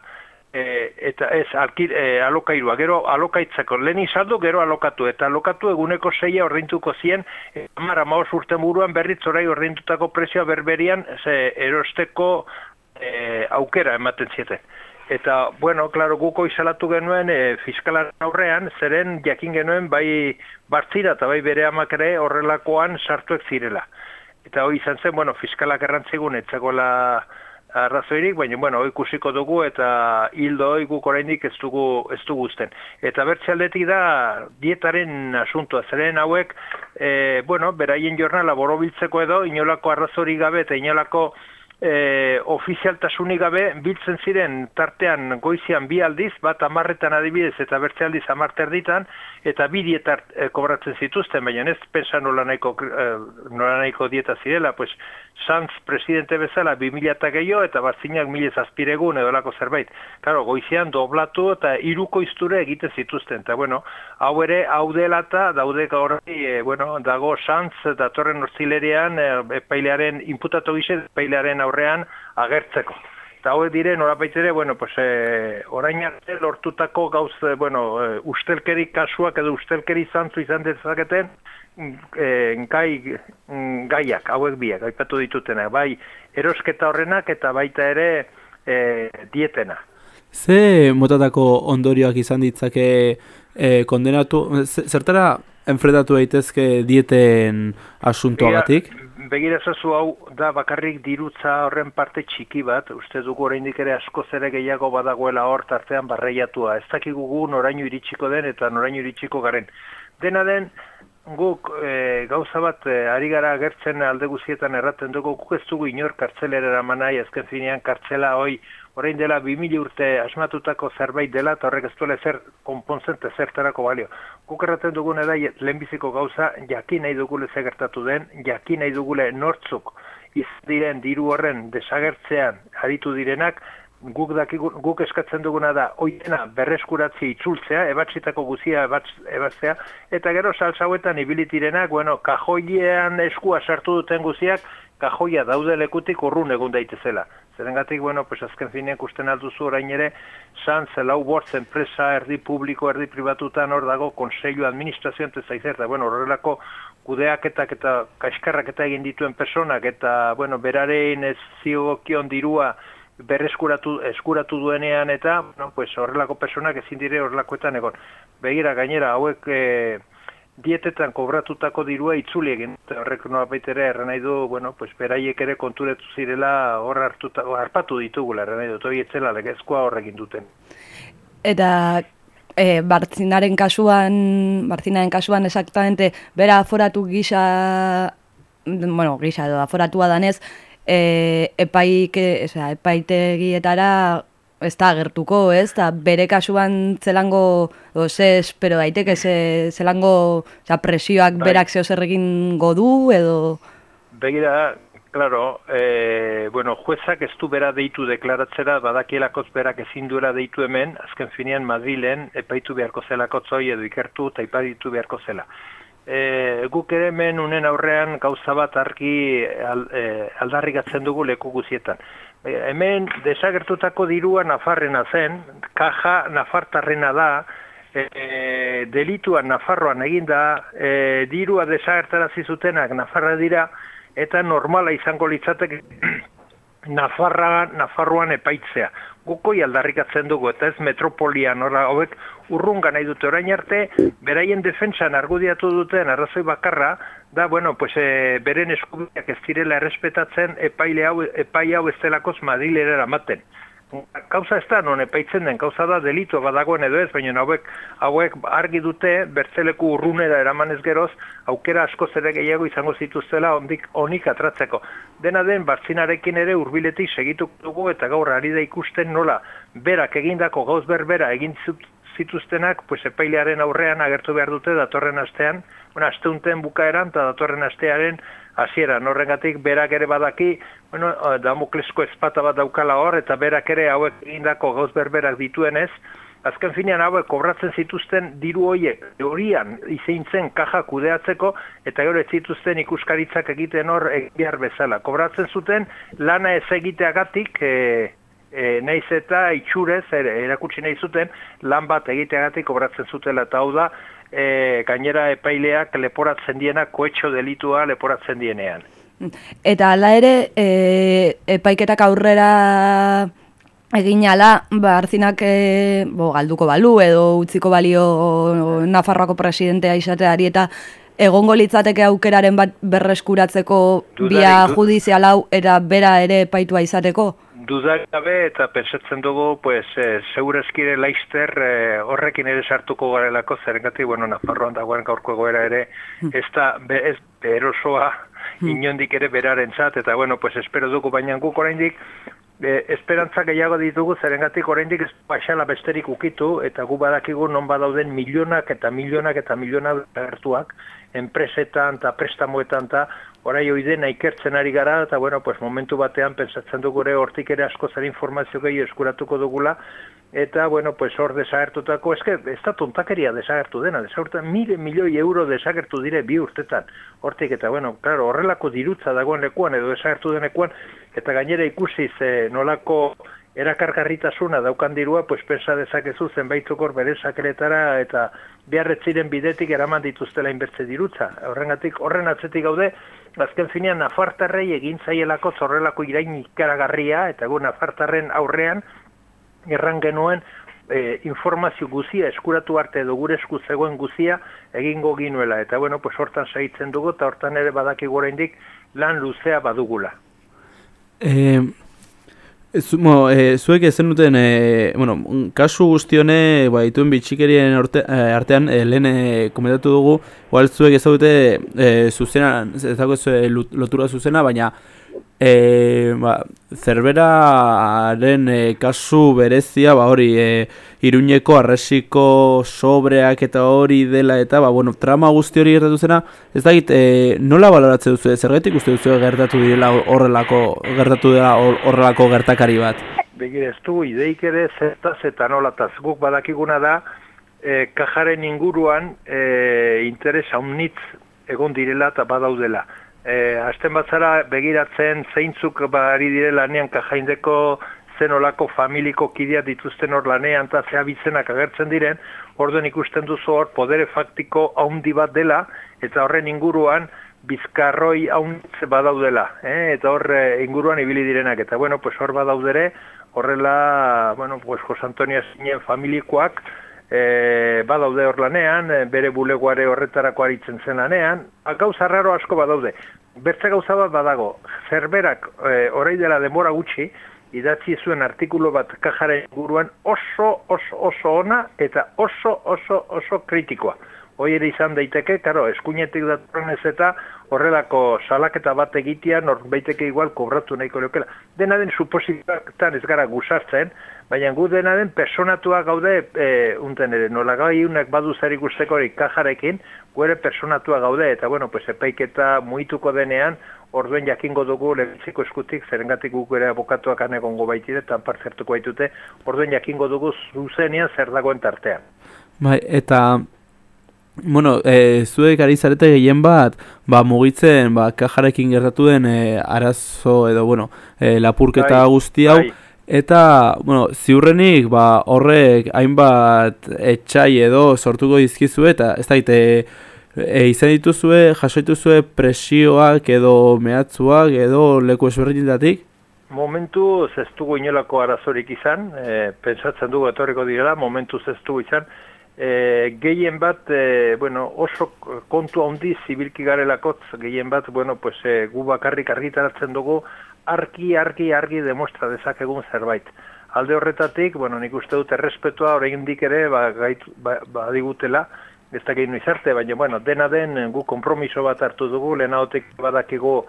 J: e, eta ez alkir, e, alokairua, gero alokaitzako, lehen saldu gero alokatu, eta alokatu eguneko seia ordaintuko zien, e, amara maos urte buruan berriz orai ordaintutako prezioa berberian ze, erosteko e, aukera ematen zieten. Eta, bueno, klaro, guko izalatu genuen e, fiskalaren aurrean, zeren jakin genuen bai bartzira eta bai bere amak ere horrelakoan sartuek zirela. Eta hoi izan zen, bueno, fiskalak errantzigun etzagoela arrazoirik, baina, bueno, ikusiko dugu eta hildo guk oraindik ez dugu, ez dugu uzten. Eta bertxaldetik da dietaren asuntoa, zeren hauek, e, bueno, beraien jornala borobiltzeko edo, inolako arrazorik gabe eta inolako e, ofizialtasunik gabe biltzen ziren tartean goizian bi aldiz, bat amarretan adibidez eta bertze aldiz amarte erditan, eta bi dietar e, kobratzen zituzten, baina ez pensa nola nahiko, e, nola nahiko dieta zirela, pues Sanz presidente bezala 2000 eta gehiago eta barzinak mila zazpiregun edo lako zerbait. Claro, goizean doblatu eta iruko izture egiten zituzten. Eta bueno, hau ere, hau dela eta daude gaur, e, bueno, dago Sanz datorren orzilerean e, epailearen, imputatu gise epailearen aurrean agertzeko. Eta hauek dire, norapait ere, bueno, pues, e, orain arte lortutako gauz, e, bueno, e, ustelkeri kasuak edo ustelkeri zantzu izan dezaketen, e, gai, mm, gaiak, hauek biak, aipatu ditutenak, bai erosketa horrenak eta baita ere e, dietena.
B: Ze motatako ondorioak izan ditzake e, kondenatu, ze- zertara enfrentatu daitezke dieten asuntoagatik?
J: Begira ezazu hau da bakarrik dirutza horren parte txiki bat, uste dugu oraindik ere askoz ere gehiago badagoela hor tartean barreiatua. Ez dakigu gu noraino iritsiko den eta noraino iritsiko garen. Dena den, guk e, gauza bat e, ari gara agertzen alde guztietan erraten dugu, guk ez dugu inor kartzelera manai, azken finean kartzela hoi, orain dela 2000 urte asmatutako zerbait dela, eta horrek ez duela ezer konpontzen eta zertarako balio. Guk erraten dugune da, lehenbiziko gauza, jakin nahi dugule ze gertatu den, jakin nahi dugule nortzuk iz diren diru horren desagertzean aritu direnak, guk, dakigu, guk eskatzen duguna da, oiena berreskuratzi itzultzea, ebatzitako guzia ebatz, ebatzea, eta gero salsa hauetan ibilitirenak, bueno, kajoiean eskua sartu duten guziak, kajoia daude lekutik urrun egun daitezela. Zerengatik, bueno, pues azken finean kusten alduzu orain ere, san zelau bortz enpresa erdi publiko, erdi pribatutan hor dago, konseilu administrazioan eta bueno, horrelako kudeaketak eta kaskarrak eta egin dituen personak, eta, bueno, berarein ez ziogokion dirua berreskuratu eskuratu duenean, eta, bueno, pues horrelako personak ezin dire horrelakoetan egon. Begira, gainera, hauek... E, dietetan kobratutako dirua itzuli egin. Horrek noa baitere erran nahi du, bueno, pues beraiek ere konturetu zirela hor hartuta, harpatu ditugula, erran nahi du, toi etzela legezkoa horrekin duten.
C: Eta e, Bartzinaren kasuan, Bartzinaren kasuan exactamente, bera aforatu gisa, bueno, gisa edo aforatua danez, e, epaik, e, osea, epaitegietara ez da agertuko, ez? Da bere kasuan zelango, o, ze espero daiteke, ze, zelango osea, presioak
J: Bai.
C: berak zeo zer egingo du, edo...
J: Begira, claro, e, bueno, juezak ez du bera deitu deklaratzera, badakielakoz berak ezin duela deitu hemen, azken finean Madrilen epaitu beharko zelako zoi edo ikertu eta ipaditu beharko zela. E, guk ere hemen unen aurrean gauza bat argi al, e, aldarrikatzen dugu leku guzietan. Hemen desagertutako dirua Nafarrena zen, kaja Nafartarrena da, e, delitua Nafarroan eginda, e, dirua desagertarazi zutenak Nafarra dira, eta normala izango litzateke Nafarra, Nafarroan epaitzea. Gukoi aldarrikatzen dugu, eta ez metropolian, ora, hauek urrunga nahi dute orain arte, beraien defentsan argudiatu duten arrazoi bakarra, da, bueno, pues, e, beren eskubiak ez direla errespetatzen epaile hau, epai hau ez delakoz Madrilera eramaten. Kauza ez da, non epaitzen den, kauza da delitua badagoen edo ez, baina hauek, hauek argi dute bertzeleku urrunera eramanez geroz, aukera askoz ere gehiago izango zituztela ondik, onik atratzeko. Dena den, bartzinarekin ere hurbiletik segituk dugu eta gaur ari da ikusten nola berak egindako gauz berbera egin zituztenak, pues epailearen aurrean agertu behar dute datorren astean, bueno, asteunten bukaeran eta datorren astearen hasieran horrengatik berak ere badaki, bueno, eh, Damoklesko espata bat daukala hor, eta berak ere hauek egindako gauz berberak dituenez, azken finean hauek kobratzen zituzten diru hoiek, horian izeintzen kaja kudeatzeko, eta gero ez zituzten ikuskaritzak egiten hor behar bezala. Kobratzen zuten lana ez egiteagatik, e, e, naiz eta itxurez, ere, erakutsi nahi zuten, lan bat egiteagatik kobratzen zutela, eta hau da, e, gainera epaileak leporatzen diena koetxo delitua leporatzen dienean.
C: Eta hala ere, e, epaiketak aurrera egin ala, ba, arzinak e, bo, galduko balu edo utziko balio Nafarroako presidentea izateari eta egongo litzateke aukeraren bat berreskuratzeko
J: Dudarik
C: bia
J: du-
C: judizial hau eta bera ere epaitua izateko.
J: Dudak gabe eta pentsatzen dugu, pues, e, segurazkire laizter e, horrekin ere sartuko garelako, zerengatik, bueno, Nafarroan dagoen gaurko egoera ere, ez da, be, ez berosoa inondik ere berarentzat eta bueno, pues espero dugu, baina guk oraindik e, esperantza gehiago ditugu, zerengatik oraindik ez baxala besterik ukitu, eta gu badakigu non badauden milionak eta milionak eta milionak gertuak, enpresetan eta prestamoetan eta orai hoi dena ikertzen ari gara, eta bueno, pues momentu batean pentsatzen dugu ere hortik ere asko zer informazio gehi eskuratuko dugula, eta bueno, pues hor desagertutako, eske ez da tontakeria desagertu dena, desagertu mire milioi euro desagertu dire bi urtetan, hortik eta bueno, claro, horrelako dirutza dagoen lekuan edo desagertu den lekuan, eta gainera ikusi ze nolako erakargarritasuna daukan dirua, pues pensa dezakezu zenbaitzuk hor bere sakeretara eta beharretziren bidetik eraman dituztela inbertze dirutza. Horrengatik, horren atzetik gaude, azken finean Nafartarrei egin zaielako zorrelako irain ikaragarria, eta gu Nafartarren aurrean, erran genuen e, informazio guzia eskuratu arte edo gure esku zegoen guzia egingo ginuela. Eta bueno, pues hortan saitzen dugu eta hortan ere badakigu oraindik lan luzea badugula.
B: Eh, zu, mo, eh, zuek ezen duten, eh, bueno, kasu guztione, ba, dituen bitxikerien orte, eh, artean, eh, lehen eh, komentatu dugu, igual zuek ez dute eh, zuzena, ez dago lotura zuzena, baina eh, ba, zerberaren eh, kasu berezia, ba, hori, eh, iruñeko arresiko sobreak eta hori dela eta, ba, bueno, trama guzti hori gertatu zena, ez dakit, eh, nola baloratzen duzu, zergatik uste duzu gertatu direla horrelako, gertatu dela hor- horrelako gertakari bat?
J: Begira ez du, ideik ere zertaz eta nolataz. Guk badakiguna da, e, kajaren inguruan e, interes haunitz egon direla eta badaudela. E, Azten batzara begiratzen zeintzuk bari direla lanean kajaindeko zen olako familiko kidea dituzten hor lanean eta zehabizenak agertzen diren, orduen ikusten duzu hor podere faktiko haundi bat dela, eta horren inguruan bizkarroi hauntz badaudela, eh? eta hor eh, inguruan ibili direnak, eta bueno, pues hor badaudere, horrela, bueno, pues Jose Antonio zinen familikoak, e, badaude hor lanean, e, bere bulegoare horretarako aritzen zen lanean, gauza raro asko badaude. Bertze gauza bat badago, zerberak e, orai dela demora gutxi, idatzi zuen artikulu bat kajaren inguruan oso, oso, oso ona eta oso, oso, oso kritikoa. Hoi ere izan daiteke, karo, eskuinetik datorren ez eta horrelako salaketa bat egitea norbaiteke igual kobratu nahiko leukela. Dena den supositatan ez gara gusartzen, baina gu dena den personatua gaude e, unten ere, nola gai unak badu zer ikusteko hori kajarekin, gu ere personatua gaude, eta bueno, pues, epaiketa muituko denean, orduen jakingo dugu lehentziko eskutik, zerengatik guk ere abokatuak anegongo baitire, eta partzertuko baitute, orduen jakingo dugu zuzenean zer dagoen tartean.
B: Bai, eta Bueno, e, zuek ari zarete gehien bat, ba, mugitzen, ba, kajarekin gertatu den e, arazo edo, bueno, e, lapurketa
J: Bai,
B: guzti hau,
J: bai.
B: eta, bueno, ziurrenik, ba, horrek hainbat etxai edo sortuko dizkizu eta, ez da, e, e, izan dituzue, jaso dituzue presioak edo mehatzuak edo leku ezberdinetatik?
J: Momentu ez dugu inolako arazorik izan, e, pentsatzen dugu etorriko direla, momentu ez dugu izan, e, gehien bat, e, bueno, oso kontu handi zibilki garelakotz, gehien bat, bueno, pues, e, gu bakarrik argitaratzen dugu, argi, argi, argi demostra dezakegun zerbait. Alde horretatik, bueno, nik uste dut errespetua oraindik ere ba, gait, ba, badigutela, ez da gehin izarte, baina, bueno, dena den gu kompromiso bat hartu dugu, lehenagotik badakigu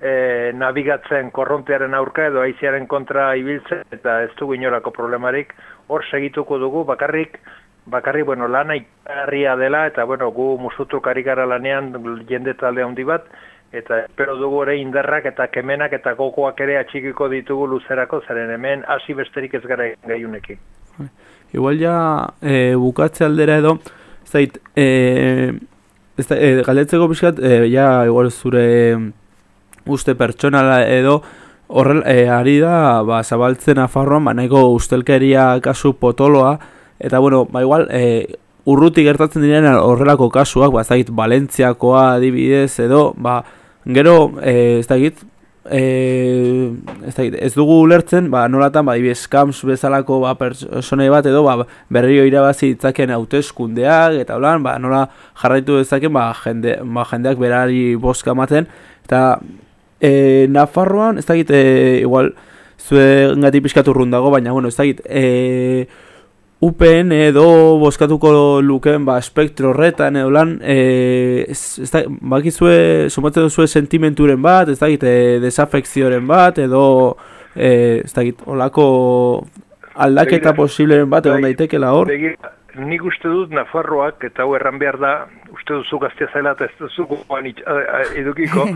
J: e, navigatzen korrontearen aurka edo aiziaren kontra ibiltzen, eta ez dugu inolako problemarik, hor segituko dugu, bakarrik, bakarri, bueno, lana ikarria dela, eta, bueno, gu musutuk ari gara lanean jende talde handi bat, eta espero dugu ere indarrak eta kemenak eta gokoak ere atxikiko ditugu luzerako, zeren hemen hasi besterik ez gara gaiunekin.
B: Igual ja e, bukatze aldera edo, zait, e, ez da, e, galdetzeko pixkat, e, ja igual zure uste pertsonala edo, horrel, e, ari da, ba, zabaltzen afarroan, ba, nahiko ustelkeria kasu potoloa, eta bueno, ba, igual, e, urruti gertatzen diren horrelako kasuak, ba, ez dakit, Valentziakoa adibidez edo, ba, gero, e, ez dakit, e, ez dakit, ez dugu ulertzen, ba, nolatan, ba, adibidez, Kams bezalako, ba, personei bat edo, ba, berrio irabazi ditzaken hauteskundeak, eta holan, ba, nola jarraitu dezaken, ba, jende, ba, jendeak berari boska ematen, eta e, Nafarroan, ez dakit, e, igual, zuen gati pixkatu rundago, baina, bueno, ez dakit, e, UPN edo boskatuko lukeen ba, espektro horretan edo lan, e, ez, ez da, bakizue, sumatzen duzue sentimenturen bat, ez dakit, e, desafekzioren bat, edo, e, ez dakit, olako aldaketa posibleren bat, egon daitekela hor.
J: Begira, nik uste dut Nafarroak, eta hau erran behar da, uste duzu gaztea zaila eta ez duzu a- edukiko,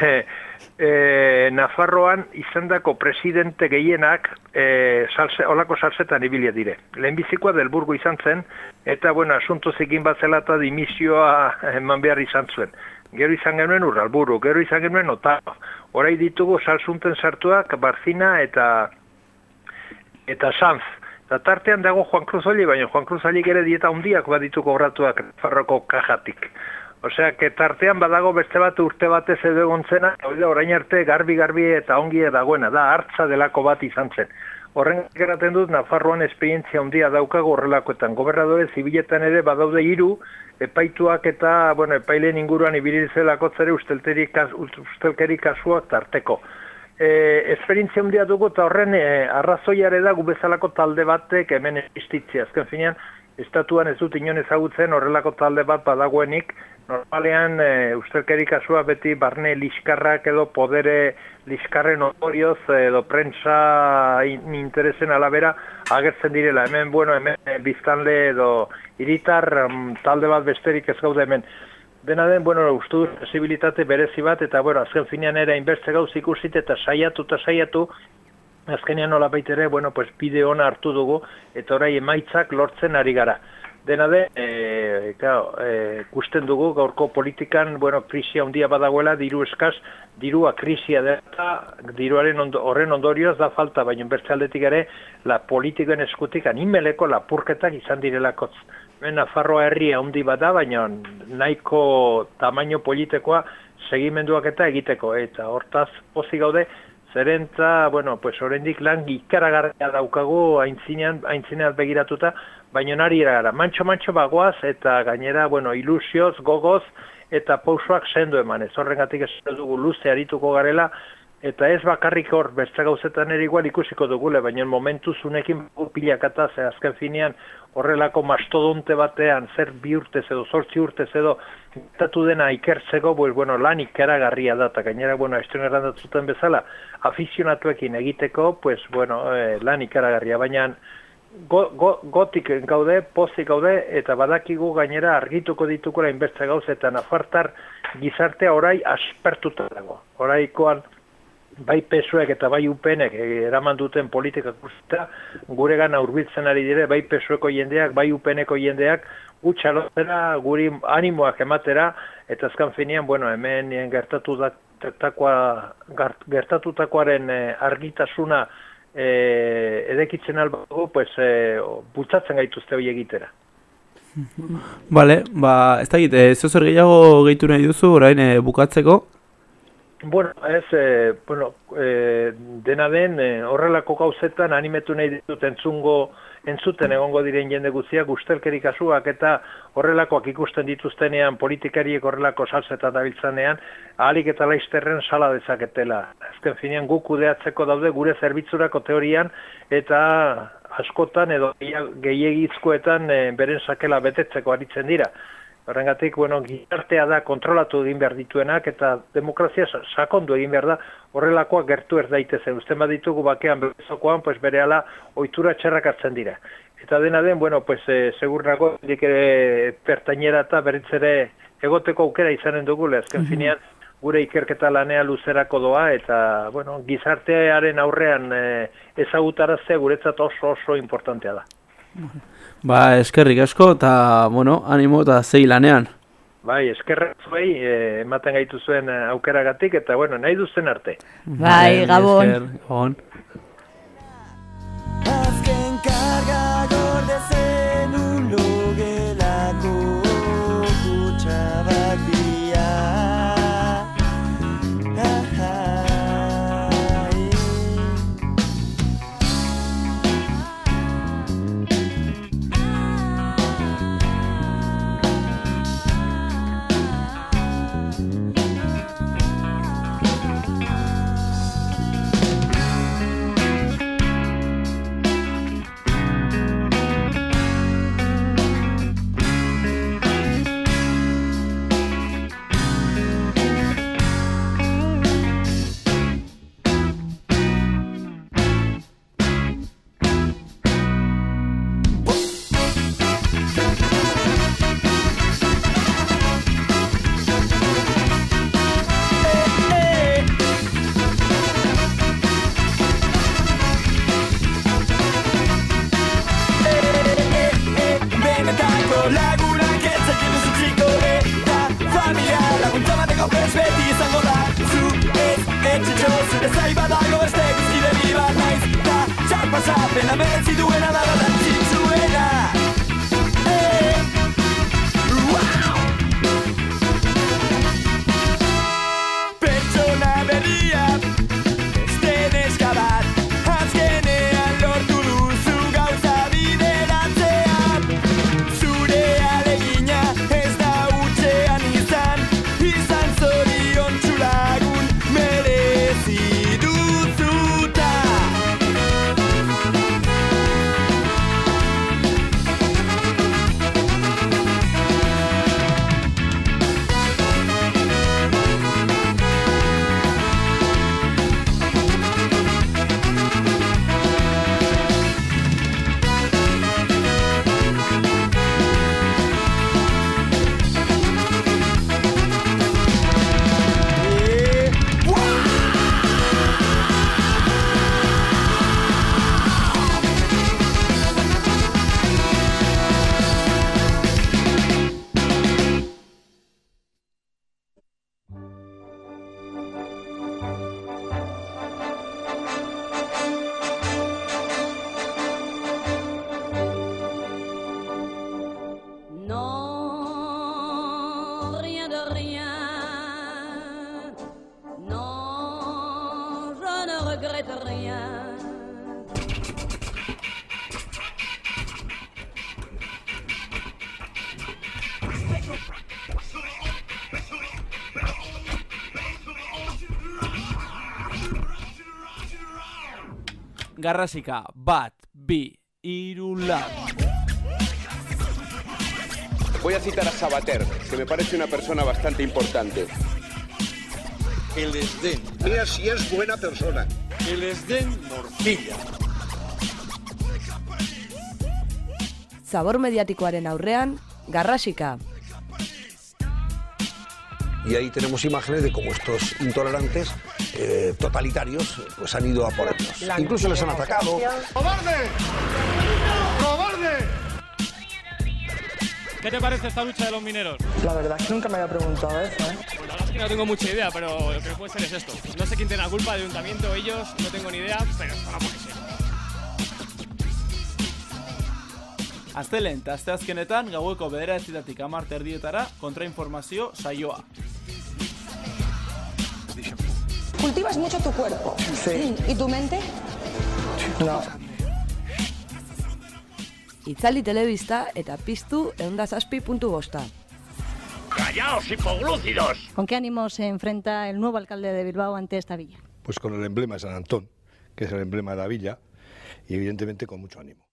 J: e, e, Nafarroan izandako presidente gehienak e, salse, olako salsetan ibilia dire. Lehenbizikoa del burgo izan zen, eta bueno, asunto zikin bat zela eta dimisioa eman behar izan zuen. Gero izan genuen urralburu, gero izan genuen otaro. Horai ditugu salsunten sartuak Barzina eta eta Sanz. Eta tartean dago Juan Cruz Oli, baina Juan Cruz Oli ere dieta hundiak baditu kobratuak Nafarroko kajatik. Osea, que tartean badago beste bat urte batez edo egon zena, hori da orain arte garbi-garbi eta ongi dagoena, da hartza delako bat izan zen. Horren geraten dut, Nafarroan esperientzia handia daukago horrelakoetan. Gobernadore zibiletan ere badaude hiru epaituak eta, bueno, epaileen inguruan ibilizelako zere ustelkeri kasuak tarteko. E, esperientzia handia dugu eta horren e, arrazoiare da gu bezalako talde batek hemen existitzia. Azken finean, estatuan ez dut inon ezagutzen horrelako talde bat badagoenik, normalean e, ustelkeri kasua beti barne liskarrak edo podere liskarren ondorioz edo prentsa in- interesen alabera agertzen direla. Hemen, bueno, hemen e, biztanle edo hiritar mm, talde bat besterik ez gaude hemen. Dena den, bueno, uste dut posibilitate berezi bat, eta, bueno, azken finean ere inbertze gauz ikusit eta saiatu eta saiatu, azkenean nola ere, bueno, pues bide ona hartu dugu, eta orai emaitzak lortzen ari gara. Dena de, e, claro, e, kusten dugu gaurko politikan, bueno, krisia handia badagoela, diru eskaz, dirua krisia da, diruaren ondo, horren ondorioz da falta, baina bertze aldetik ere, la politikoen eskutik animeleko lapurketak izan direlakotz. Hemen Nafarroa herria handi bada, baina nahiko tamaino politekoa segimenduak eta egiteko. Eta hortaz pozik gaude, zerentza, bueno, pues oraindik lan ikaragarria daukagu aintzinean, aintzinean begiratuta, baina nari gara, mantxo-mantxo bagoaz eta gainera, bueno, ilusioz, gogoz, eta pausoak sendo emanez. Horrengatik ez dugu luze arituko garela, eta ez bakarrik hor beste gauzetan ere igual ikusiko dugule, baina momentu zunekin pilakata, ze azken finean horrelako mastodonte batean, zer bi urtez edo, zortzi urtez edo, gertatu dena ikertzeko, pues, bueno, lan ikeragarria da, eta gainera, bueno, estuen errandatzuten bezala, afizionatuekin egiteko, pues, bueno, eh, lan ikeragarria, baina go, go, gotik gaude, pozik gaude, eta badakigu gainera argituko ditukura inbeste gauz, eta nafartar gizartea orai aspertuta dago. Oraikoan, bai pesuek eta bai upenek eh, eraman duten politika guztia, gure gana urbiltzen ari dire, bai pesueko jendeak, bai upeneko jendeak, gutxalotera, guri animoak ematera, eta azkan finean, bueno, hemen gertatu da, gertatutakoaren eh, argitasuna eh, edekitzen albago, pues, eh, bultzatzen gaituzte hori egitera.
B: Vale, ba, ez da ez zer gehiago gehitu nahi duzu, orain eh, bukatzeko?
J: Bueno, ez, e, bueno, e, dena den, e, horrelako gauzetan animetu nahi ditut entzungo, entzuten egongo diren jende guztiak, ustelkeri kasuak eta horrelakoak ikusten dituztenean, politikariek horrelako salsetan dabiltzanean, ahalik eta laizterren sala dezaketela. Ezken finean guk kudeatzeko daude gure zerbitzurako teorian, eta askotan edo gehiagizkoetan e, beren sakela betetzeko aritzen dira. Horrengatik, bueno, gizartea da kontrolatu egin behar dituenak eta demokrazia sakondu egin behar da horrelakoak gertu ez daitezen. Usten baditugu bakean bezokoan, pues bere ala oitura txerrak hartzen dira. Eta dena den, bueno, pues e, segurnako dik ere pertainera eta berritzere egoteko aukera izanen dugu, lehazken finean gure ikerketa lanea luzerako doa eta, bueno, gizartearen aurrean e, ezagutarazte guretzat oso oso importantea da.
B: Ba, eskerrik asko, eta, bueno, animo eta zei lanean.
J: Bai, eskerrak zuei, eh, ematen gaitu zuen eh, aukeragatik, eta, bueno, nahi duzen arte.
C: Bai, Gabon.
B: Esker, Gabon.
I: Azken karga gorde
B: Garrasika, bat, bi, hiru, lau.
K: Voy a citar a Sabater, que me parece una persona bastante importante.
L: Que les den.
M: Mira si es buena persona.
L: Que les den morcilla.
C: Zabor mediatikoaren aurrean, garrasika.
M: Y ahí tenemos imágenes de cómo estos intolerantes eh, totalitarios pues han ido a por Incluso les han atacado.
I: ¡Cobarde! ¡Cobarde!
N: ¿Qué te parece esta lucha de los mineros?
O: La verdad es que nunca me había preguntado eso, ¿eh?
N: Pues la verdad es que no tengo mucha idea, pero lo que puede ser es esto. No sé quién tiene la culpa, el ayuntamiento, ellos, no tengo ni idea, pero esto no puede ser.
B: Astelen eta asteazkenetan gaueko bederatzitatik amar terdietara kontrainformazio saioa.
P: Cultivas mucho tu cuerpo.
O: Sí.
P: ¿Y tu mente?
O: No.
C: Itzali telebista eta piztu eundazazpi puntu bosta.
Q: ¡Callaos, hipoglúcidos!
R: ¿Con qué ánimo se enfrenta el nuevo alcalde de Bilbao ante esta villa?
M: Pues con el emblema de San Antón, que es el emblema de la villa, y evidentemente con mucho ánimo.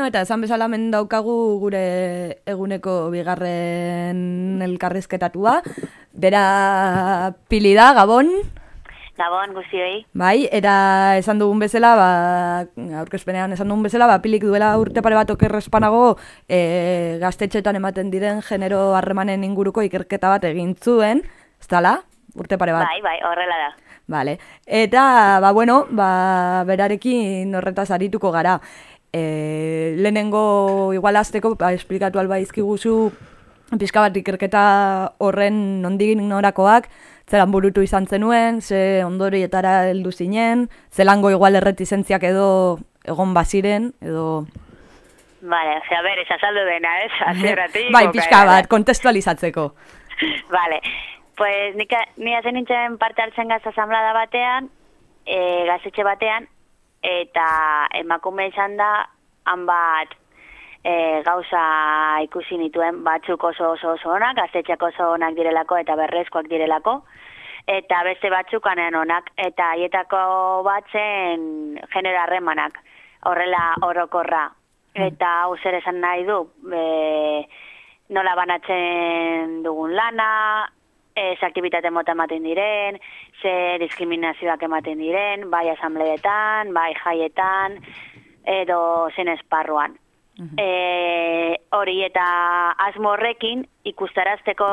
C: Bueno, eta esan bezala hemen daukagu gure eguneko bigarren elkarrizketatua. Bera pili da, Gabon.
S: Gabon guztioi.
C: Bai, eta esan dugun bezala, ba, aurkezpenean esan dugun bezala, ba, pilik duela urte pare bat okerrespanago e, gaztetxetan ematen diren genero harremanen inguruko ikerketa bat egin zuen, ez? Urte pare bat.
S: Bai, bai, horrela da.
C: Vale. Eta, ba, bueno, ba, berarekin horretaz arituko gara. E, lehenengo igual azteko, ba, esplikatu alba izkiguzu, pixka bat ikerketa horren nondigin norakoak, zelan burutu izan zenuen, ze ondorietara heldu zinen, zelango igual erretizentziak edo egon baziren, edo...
S: Vale, osea, ber, azaldu dena, ez? Azerratik.
C: bai, pixka bat, kontestualizatzeko.
S: Vale, pues ni hazen nintzen parte hartzen gaz asamblada batean, e, gazetxe batean, eta emakume izan da, han bat e, gauza ikusi nituen batzuk oso oso oso onak, gaztetxeak oso onak direlako eta berrezkoak direlako, eta beste batzuk anean onak, eta haietako batzen genero harremanak, horrela orokorra. Eta hau zer esan nahi du, e, nola banatzen dugun lana, ez aktivitate mota ematen diren, ze diskriminazioak ematen diren, bai asambleetan, bai jaietan, edo zen esparruan. E, hori eta asmo horrekin ikustarazteko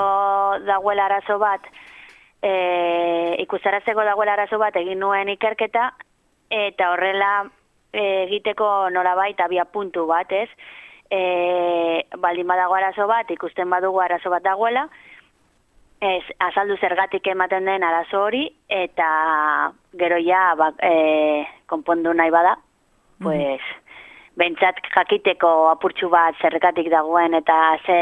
S: dagoela arazo bat, e, ikustarazteko dagoela arazo bat egin nuen ikerketa, eta horrela egiteko nolabait abia puntu bat, ez? E, baldin badago arazo bat, ikusten badugu arazo bat dagoela, ez, azaldu zergatik ematen den arazo hori, eta gero ja ba, e, konpondu nahi bada, pues, bentsat jakiteko apurtxu bat zergatik dagoen, eta ze,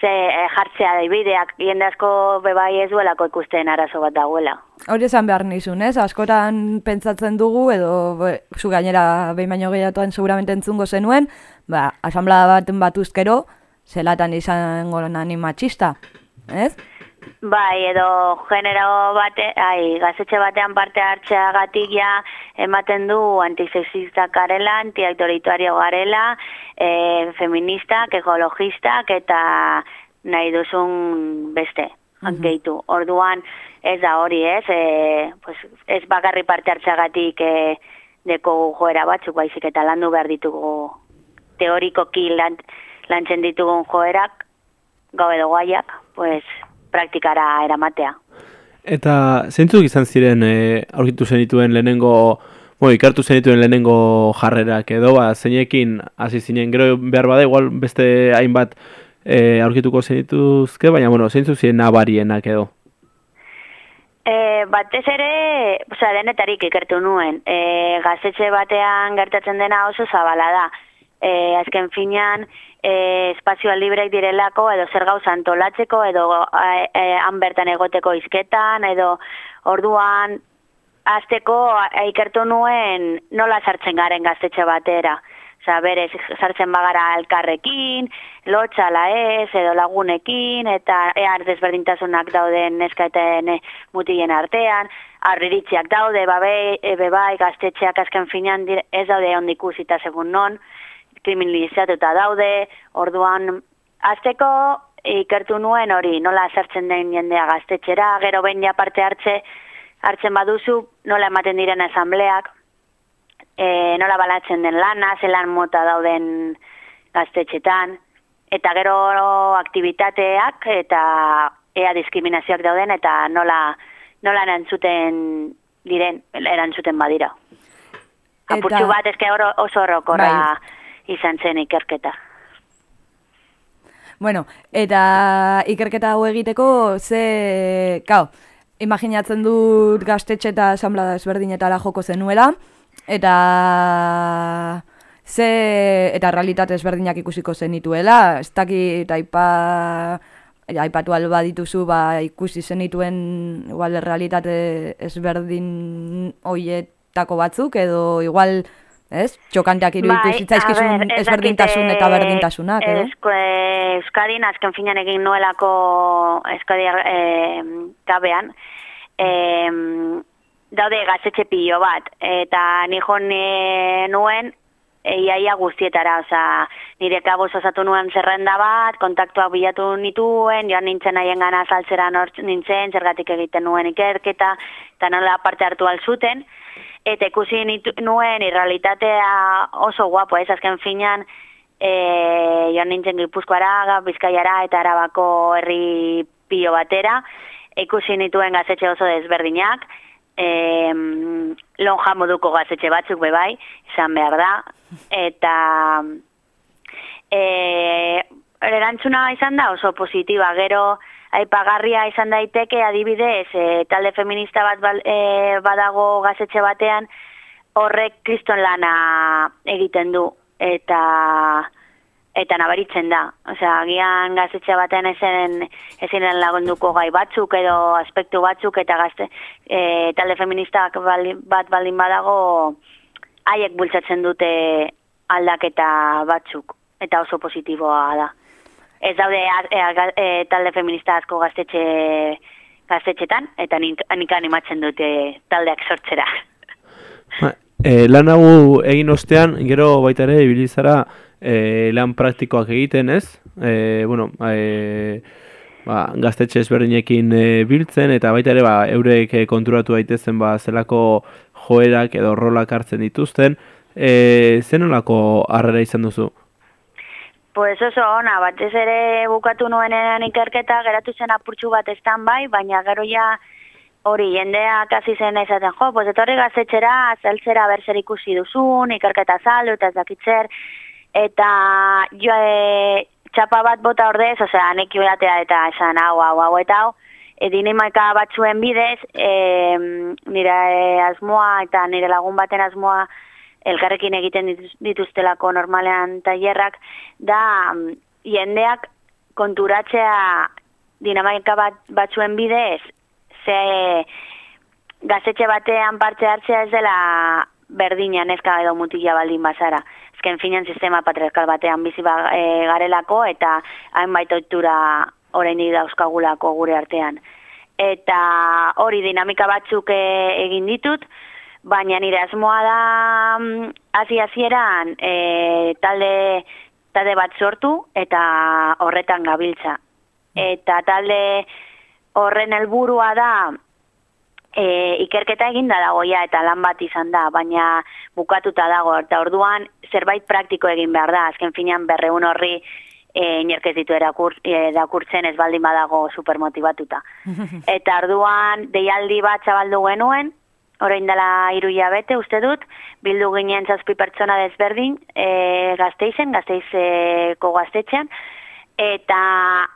S: ze e, jartzea daibideak, jende asko bebai ez duelako ikusten arazo bat dagoela.
C: Hori esan behar nizun, ez? Askotan pentsatzen dugu, edo zu gainera behin baino gehiatuan seguramente entzungo zenuen, ba, asamblada baten batuzkero, zelatan izango nani matxista, ez?
S: Bai, edo genero bate, ai, gazetxe batean parte hartzeagatik ja ematen du antisexistak garela, antiautoritario garela, e, feministak, ekologistak eta nahi duzun beste, gehitu. Orduan ez da hori ez, e, pues, ez bakarri parte hartzeagatik e, deko joera batzuk baizik eta landu behar ditugu teorikoki lan, lantzen ditugun joerak, gau edo guaiak, pues, praktikara eramatea.
B: Eta zeintzuk izan ziren e, aurkitu zenituen lehenengo, bueno, ikartu zenituen lehenengo jarrerak edo, ba, zeinekin hasi zinen, gero behar bada, igual beste hainbat e, aurkituko zenituzke, baina, bueno, zeintzuk ziren nabarienak edo.
S: E, batez ere, osea, denetarik ikertu nuen, e, gazetxe batean gertatzen dena oso zabala da. E, azken finean, e, espazioa libreak direlako, edo zer gauza antolatzeko, edo e, e, han bertan egoteko izketan, edo orduan, azteko ikertu nuen nola sartzen garen gaztetxe batera. Osa, berez, sartzen bagara elkarrekin, lotxala ez, edo lagunekin, eta ea desberdintasunak dauden neska eta ne- mutilen artean, arriritziak daude, babe, ebe bai, gaztetxeak azken finean ez daude ondik ikusita segun non, kriminalizatuta daude, orduan, azteko ikertu nuen hori, nola sartzen den jendea gaztetxera, gero behin parte hartze, hartzen baduzu, nola ematen diren asambleak, e, nola balatzen den lana, zelan mota dauden gaztetxetan, eta gero aktivitateak eta ea diskriminazioak dauden eta nola, nola erantzuten diren, erantzuten badira. Apurtxu bat eske oro, oso orokorra izan zen ikerketa.
C: Bueno, eta ikerketa hau egiteko, ze, kao, imaginatzen dut gaztetxe eta asamblada ezberdinetara joko zenuela, eta ze, eta realitate ezberdinak ikusiko zenituela, ez dakit aipa, aipatu alba dituzu, ba, ikusi zenituen igual realitate ezberdin hoietako batzuk, edo igual, ez, txokanteak iruditu
S: Bai,
C: zitzaizkizun ezberdintasun eta
S: eh,
C: berdintasunak, edo?
S: Eusko- eh, Euskadin azken finan egin nuelako Euskadi eh, gabean, eh, daude gazetxe pilo bat, eta nijon nuen e, iaia guztietara, oza, nire kabuz osatu nuen zerrenda bat, kontaktuak bilatu nituen, joan nintzen haien gana saltzera nort nintzen, zergatik egiten nuen ikerketa, eta nola parte hartu alzuten, eta ikusi nuen irrealitatea oso guapo, ez? Azken finan, e, joan nintzen gipuzkoara, bizkaiara eta arabako herri pilo batera, ikusi nituen gazetxe oso desberdinak, em, lonja moduko gazetxe batzuk bebai, izan behar da, eta e, erantzuna izan da oso positiba, gero aipagarria izan daiteke adibidez, e, talde feminista bat bal, e, badago gazetxe batean, horrek kriston lana egiten du, eta eta nabaritzen da. Osea, agian gazetxe batean ezen ezinen lagunduko gai batzuk edo aspektu batzuk eta gazte e, talde feministak bali, bat baldin badago haiek bultzatzen dute aldaketa batzuk eta oso positiboa da. Ez daude e, e, talde feminista asko gaztetxe gaztetxetan eta nik, animatzen dute taldeak sortzera.
B: E, lan hau egin ostean, gero baita ere, ibili zara e, lan praktikoak egiten, ez? E, bueno, e, ba, gaztetxe ezberdinekin e, biltzen, eta baita ere, ba, eurek e, konturatu daitezen ba, zelako joerak edo rolak hartzen dituzten. E, zen harrera izan duzu?
S: Pues oso ona, batez ere bukatu nuenean ikerketa, geratu zen apurtxu bat estan bai, baina gero ja hori jendeak hasi zen esaten, jo, pues etorri gazetxera, zeltzera berzer ikusi duzun, ikerketa saldu eta ez dakitzer, eta jo e, txapa bat bota ordez, osea, neki batea eta esan hau, hau, hau, eta hau, e, dinamika batzuen bidez, e, nire asmoa eta nire lagun baten asmoa elkarrekin egiten dituz- dituztelako normalean tailerrak, da mm, jendeak konturatzea dinamika bat, batzuen bidez, ze gazetxe batean parte hartzea ez dela berdina neska edo mutila baldin bazara. Ezken finan sistema patriarkal batean bizi ba, e, garelako eta hainbait ohitura oraindik dauzkagulako gure artean. Eta hori dinamika batzuk e, egin ditut, baina nire asmoa da mm, hasi hasieran e, talde talde bat sortu eta horretan gabiltza. Eta talde horren helburua da e, ikerketa eginda dago ja eta lan bat izan da, baina bukatuta dago eta orduan zerbait praktiko egin behar da, azken finean berreun horri e, inork ez ditu erakur, erakurtzen ez baldin badago supermotibatuta. Eta orduan deialdi bat zabaldu genuen, orain dela hiru hilabete uste dut, bildu ginen zazpi pertsona desberdin e, gazteizen, gazteizeko gaztetxean, eta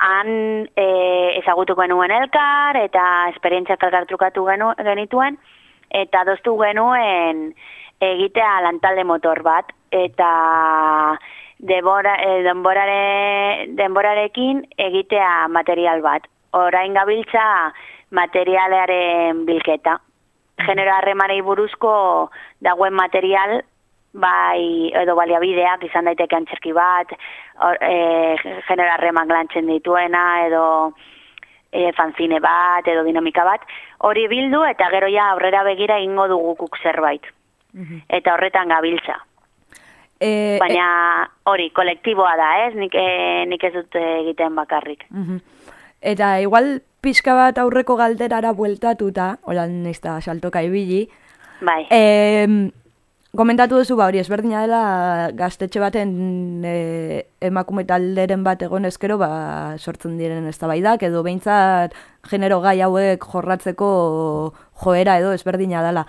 S: han e, ezagutuko genuen elkar, eta esperientziak elkar trukatu genu, genituen, eta doztu genuen egitea lantalde motor bat, eta debora, e, denborare, denborarekin egitea material bat. Orain gabiltza materialearen bilketa. Genero harremanei buruzko dagoen material bai edo baliabideak izan daiteke antzerki bat, or, e, genero harreman lantzen dituena edo e, fanzine bat edo dinamika bat, hori bildu eta gero ja aurrera begira ingo dugu guk zerbait. Eta horretan gabiltza.
C: E,
S: Baina hori, kolektiboa da, ez? Nik, e, nik ez dut egiten bakarrik.
C: Mhm. Eta igual pixka bat aurreko galderara bueltatuta, holan ez da saltoka ibili,
S: Bai.
C: e, komentatu duzu ba hori ezberdina dela gaztetxe baten e, emakume talderen bat egon ezkero ba, sortzen diren eztabaidak edo behintzat genero gai hauek jorratzeko joera edo ezberdina dela.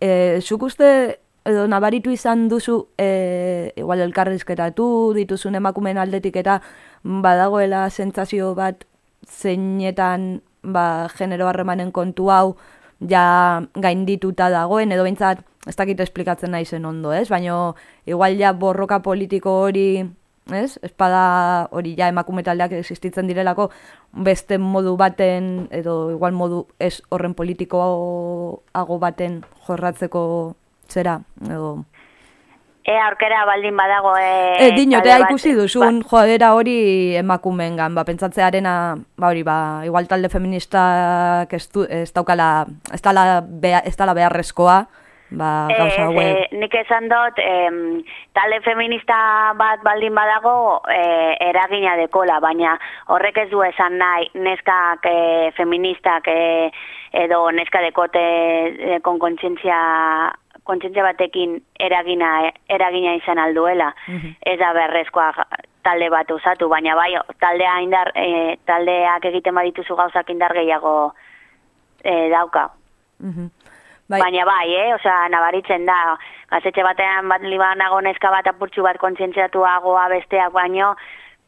C: E, zuk uste edo nabaritu izan duzu e, igual elkarrizketatu dituzun emakumeen aldetik eta badagoela sentsazio bat zeinetan ba, genero harremanen kontu hau ja gaindituta dagoen, edo behintzat ez dakit esplikatzen nahi zen ondo, ez? Baina igual ja borroka politiko hori, ez? Espada hori ja emakume taldeak existitzen direlako beste modu baten, edo igual modu ez horren politikoago baten jorratzeko zera, edo...
S: E aurkera baldin badago e,
C: E,
S: bat-
C: ikusi duzun joera hori emakumeengan, ba, pentsatzearena, ba, hori, ba, igual talde feministak ez, du, ez daukala, ez dala, bea, ez dala beharrezkoa, ba, gauza
S: Eh,
C: hauek.
S: eh, nik esan dut, em, talde feminista bat baldin badago eh, eragina dekola, baina horrek ez du esan nahi neskak eh, feministak eh, edo neska dekote eh, kon kontzientzia kontzientzia batekin eragina eragina izan alduela. Ez da berrezkoa talde bat usatu, baina bai taldea indar eh, taldeak egiten badituzu gauzak indar gehiago eh, dauka.
C: Mhm.
S: Bai. Baina bai, eh? Osea, nabaritzen da, gazetxe batean bat libanago neska bat apurtxu bat kontzientziatuagoa besteak baino,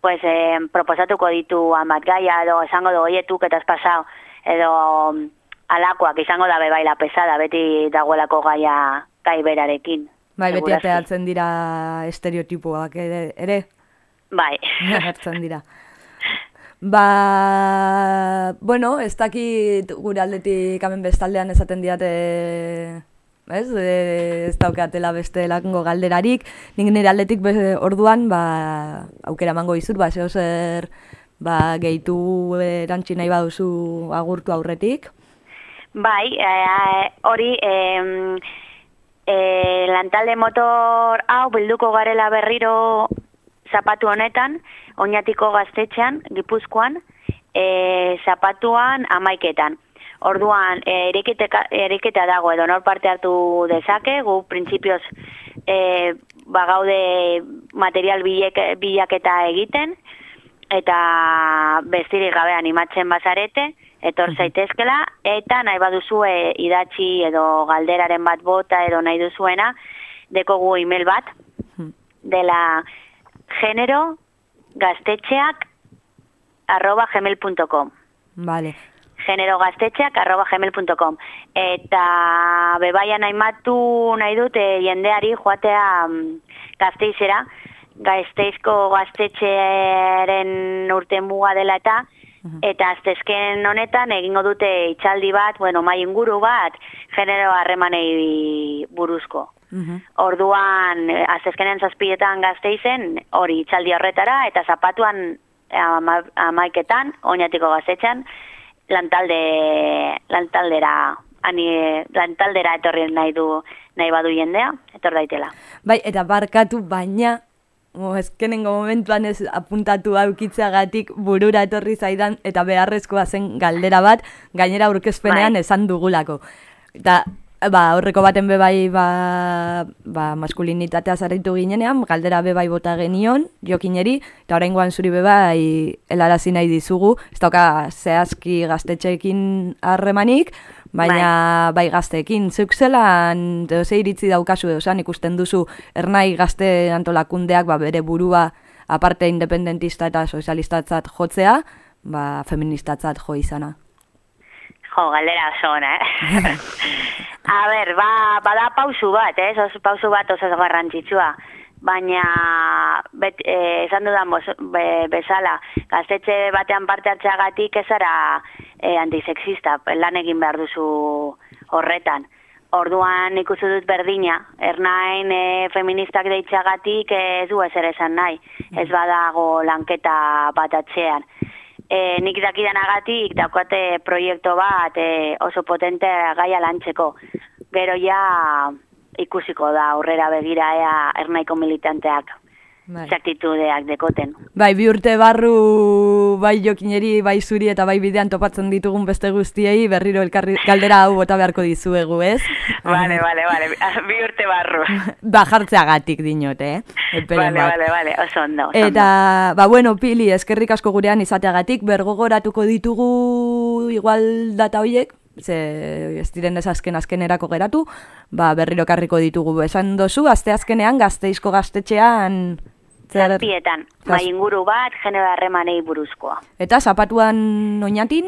S: pues eh, proposatuko ditu amat gaia, edo esango du, oie, tu, ketaz pasau, edo mm, alakoak izango da bebaila pesada, beti dagoelako gaia gai berarekin.
C: Bai, beti ateratzen dira estereotipoak ere,
S: Bai.
C: agertzen dira. Ba, bueno, ez dakit gure aldetik hemen bestaldean esaten diate, ez, e, ez daukatela beste lakungo galderarik, nik nire aldetik be, orduan, ba, aukera emango izut, ba, zeo zer, ba, gehitu erantzi nahi baduzu agurtu aurretik.
S: Bai, eh, hori, eh, eh, lantalde motor hau bilduko garela berriro zapatu honetan, oinatiko gaztetxean, gipuzkoan, eh, zapatuan amaiketan. Orduan, eh, eriketeka- eriketa dago edo nor parte hartu dezake, gu printzipioz eh, bagaude material bilek, bilaketa egiten, eta bestirik gabe animatzen bazarete, etor zaitezkela, eta nahi baduzue idatzi edo galderaren bat bota edo nahi duzuena, dekogu email bat, dela genero gaztetxeak arroba gmail.com
C: Vale.
S: generogaztetxeak arroba gmail.com eta bebaian aimatu nahi dute jendeari joatea mm, gazteizera, gazteizko gaztetxearen urte muga dela eta eta aztezken honetan egingo dute itxaldi bat, bueno, mai inguru bat, genero harremanei buruzko. Orduan, eh, aztezkenen zazpiletan gazteizen, hori itxaldi horretara, eta zapatuan ama, amaiketan, oinatiko gaztetxan, lantalde, lantaldera, ani, lantaldera etorri nahi du, nahi badu jendea, etor daitela.
C: Bai, eta barkatu baina, o, ezkenengo momentuan ez apuntatu aukitzeagatik burura etorri zaidan eta beharrezkoa zen galdera bat, gainera aurkezpenean esan dugulako. Eta ba, horreko baten bebai ba, ba, maskulinitatea zarritu ginenean, galdera bebai bota genion, jokineri, eta oraingoan zuri bebai helarazi nahi dizugu, ez dauka zehazki gaztetxeekin harremanik, baina bai, gazteekin. Zeuk zelan, ze iritzi daukazu, edo zan ikusten duzu, ernai gazte antolakundeak ba, bere burua aparte independentista eta sozialistatzat jotzea, ba, feministatzat jo izana.
S: Jo, galdera oso ona, eh? A ber, ba, bada pausu bat, eh? Oso pausu bat oso garrantzitsua. Baina, bet, eh, esan dudan boz, be, bezala, gaztetxe batean parte hartzeagatik ez eh, antisexista, lan egin behar duzu horretan. Orduan ikusi dut berdina, ernain e, feministak deitxagatik ez du ezer esan nahi, ez badago lanketa bat atxean. E, nik dakidanagatik daukate proiektu bat e, oso potente gaia lantzeko. Gero ja ikusiko da aurrera begira ea ernaiko militanteak
C: Bai.
S: zaktitudeak dekoten.
C: Bai, bi urte barru bai jokineri, bai zuri eta bai bidean topatzen ditugun beste guztiei berriro elkarri galdera hau bota beharko dizuegu, ez?
S: Vale, vale, vale, bi urte barru.
C: ba, jartzeagatik dinot, eh? Bat.
S: vale, vale, oso ondo,
C: Eta, ba, bueno, Pili, eskerrik asko gurean izateagatik, bergogoratuko ditugu igual data hoiek, ze ez diren ez azken azkenerako geratu, ba, berriro karriko ditugu. Esan dozu, azte azkenean gazteizko gaztetxean...
S: Zazpietan,
C: Zaz-
S: mai inguru bat, genero harremanei buruzkoa.
C: Eta zapatuan oinatin?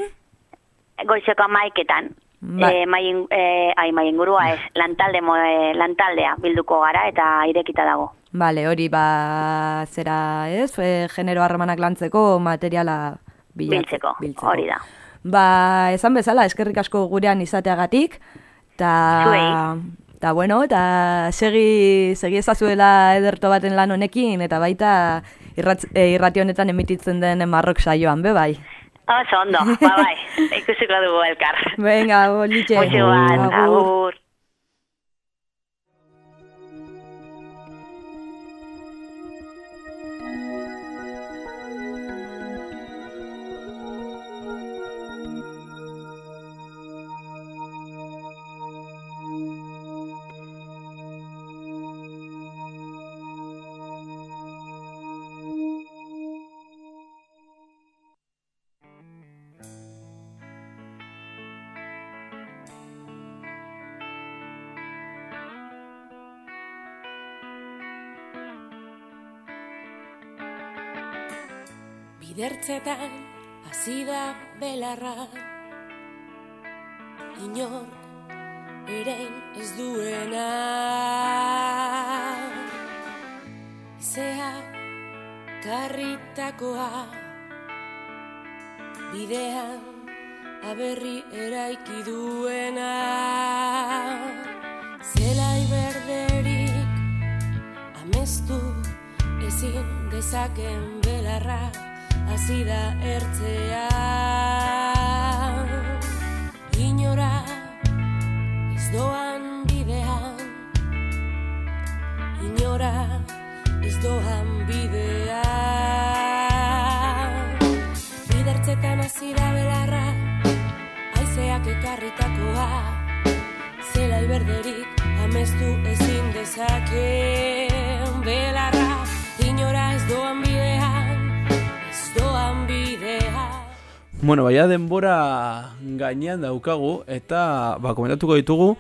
S: Goizeko amaiketan.
C: Ba.
S: E, mai, in- e, ai, mai ingurua ez, lantalde, mo- e, lantaldea bilduko gara eta irekita dago.
C: Bale, hori ba, zera, ez, e, genero harremanak lantzeko materiala bilatzeko.
S: Biltzeko, hori da.
C: Ba, esan bezala, eskerrik asko gurean izateagatik, eta... Eta bueno, eta segi, segi ezazuela ederto baten lan honekin, eta baita irrat, e, irrati honetan emititzen den marrok saioan, be bai.
S: Oso ondo, ba bai, ikusiko dugu elkar.
C: Venga, bolitxe.
S: Mucho bat, agur.
T: Bidertzetan hasi da belarra
B: Baina denbora gainean daukagu eta ba, komentatuko ditugu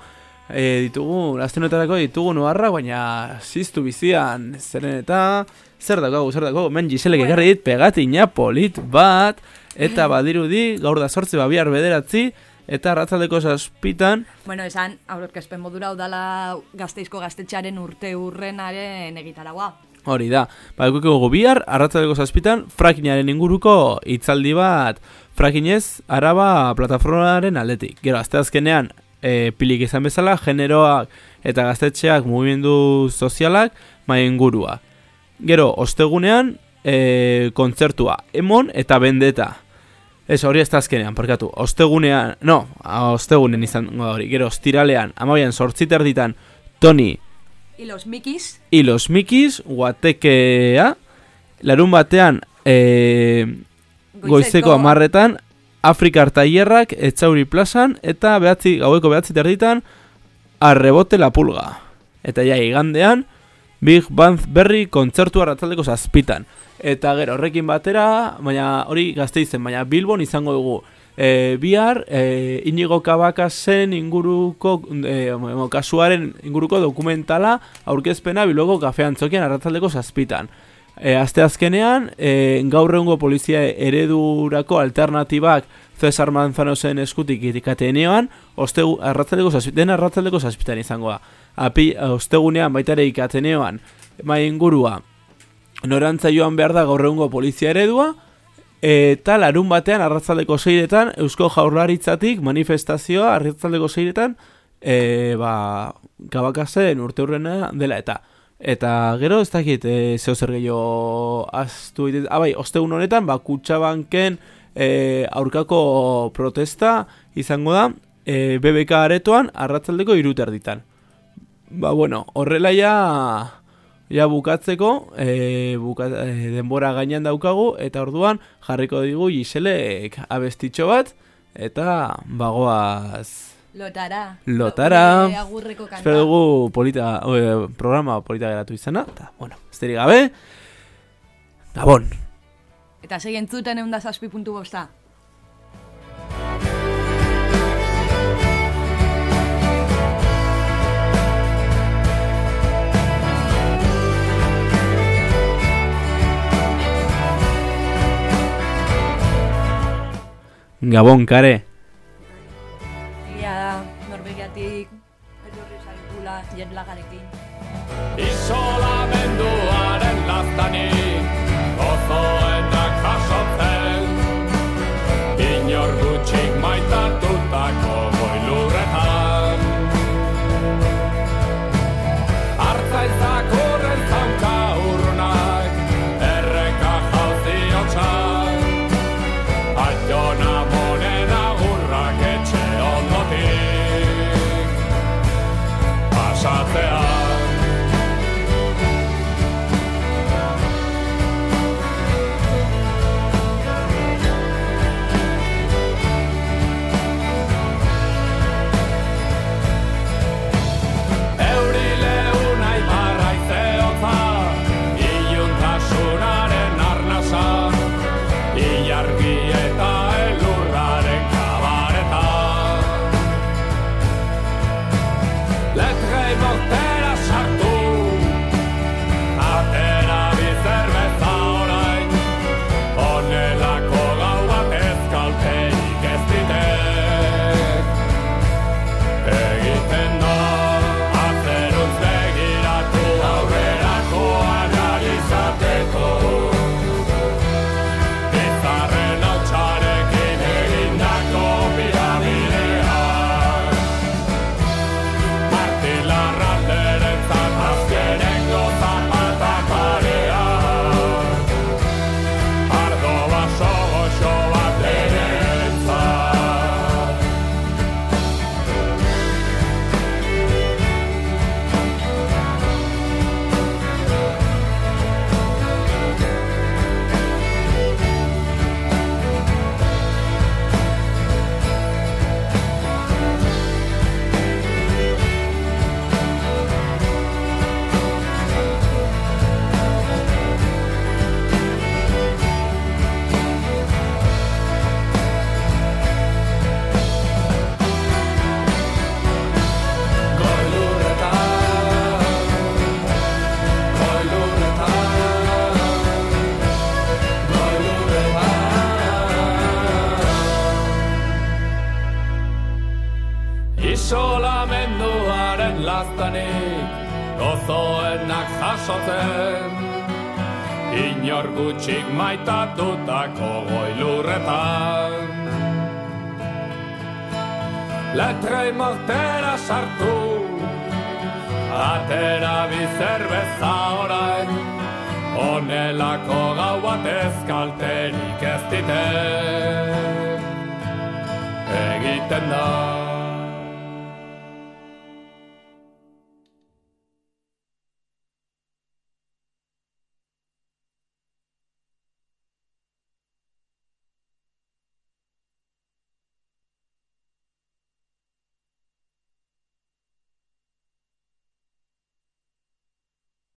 B: e, ditugu, lastenetarako ditugu noarra, baina ziztu bizian zeren eta zer daukagu, zer daukagu, men Giselek ekarri dit pegatina polit bat eta badirudi gaur da sortze babiar bederatzi eta ratzaldeko zazpitan.
C: Bueno, esan, aurkezpen modura udala gazteizko gaztetxearen urte urrenaren egitaragua.
B: Hori da, ba, eukiko bihar, arratzaleko zazpitan, frakinaren inguruko hitzaldi bat, frakinez, araba plataformaren aldetik. Gero, azte azkenean, e, pilik izan bezala, generoak eta gaztetxeak mugimendu sozialak, mai ingurua. Gero, ostegunean, e, kontzertua, emon eta bendeta. Ez, hori ez azkenean, parkatu. Ostegunean, no, ostegunen izan hori. Gero, ostiralean, amabian sortziter ditan, Toni
C: Y los Mikis,
B: y los Mikis, guatekea, larun batean, e, goizeko
C: Goizeko.
B: amarretan, Afrikar tailerrak etzauri plazan, eta behatzi, gaueko behatzi terditan, arrebote la pulga. Eta ja, igandean, Big Band berri kontzertu arratzaldeko zazpitan. Eta gero, horrekin batera, baina hori gazteizen, baina Bilbon izango dugu. E, bihar, e, inigo kabakasen inguruko, e, kasuaren inguruko dokumentala aurkezpena bilboko kafean txokian arratzaldeko zazpitan. E, azte azkenean, e, gaur egungo polizia eredurako alternatibak Cesar Manzanosen eskutik irikatenean, ostegu, arratzaldeko zazpitan, arratzaldeko zazpitan izango da. Api, ostegunean baita ere ikatenean, mai ingurua, norantza joan behar da gaur egungo polizia eredua, eta larun batean arratzaldeko seiretan Eusko Jaurlaritzatik manifestazioa arratzaldeko seiretan e, ba, kabakasen urte hurrena dela eta. Eta gero ez dakit e, zeo zer gehiago aztu egiten- ah, bai, ostegun honetan ba, kutsabanken e, aurkako protesta izango da e, BBK aretoan arratzaldeko iruterditan ba bueno, horrela ja Ja bukatzeko, e, buka, e, denbora gainean daukagu, eta orduan jarriko digu Giselek abestitxo bat, eta bagoaz
C: lotara.
B: lotara.
C: Gure agurreko kanta.
B: Espero dugu polita, e, programa polita geratu izana, eta, bueno, esterik gabe, Gabon!
C: Eta segi entzuten egun da zazpi puntu bosta.
B: Gabon, kare!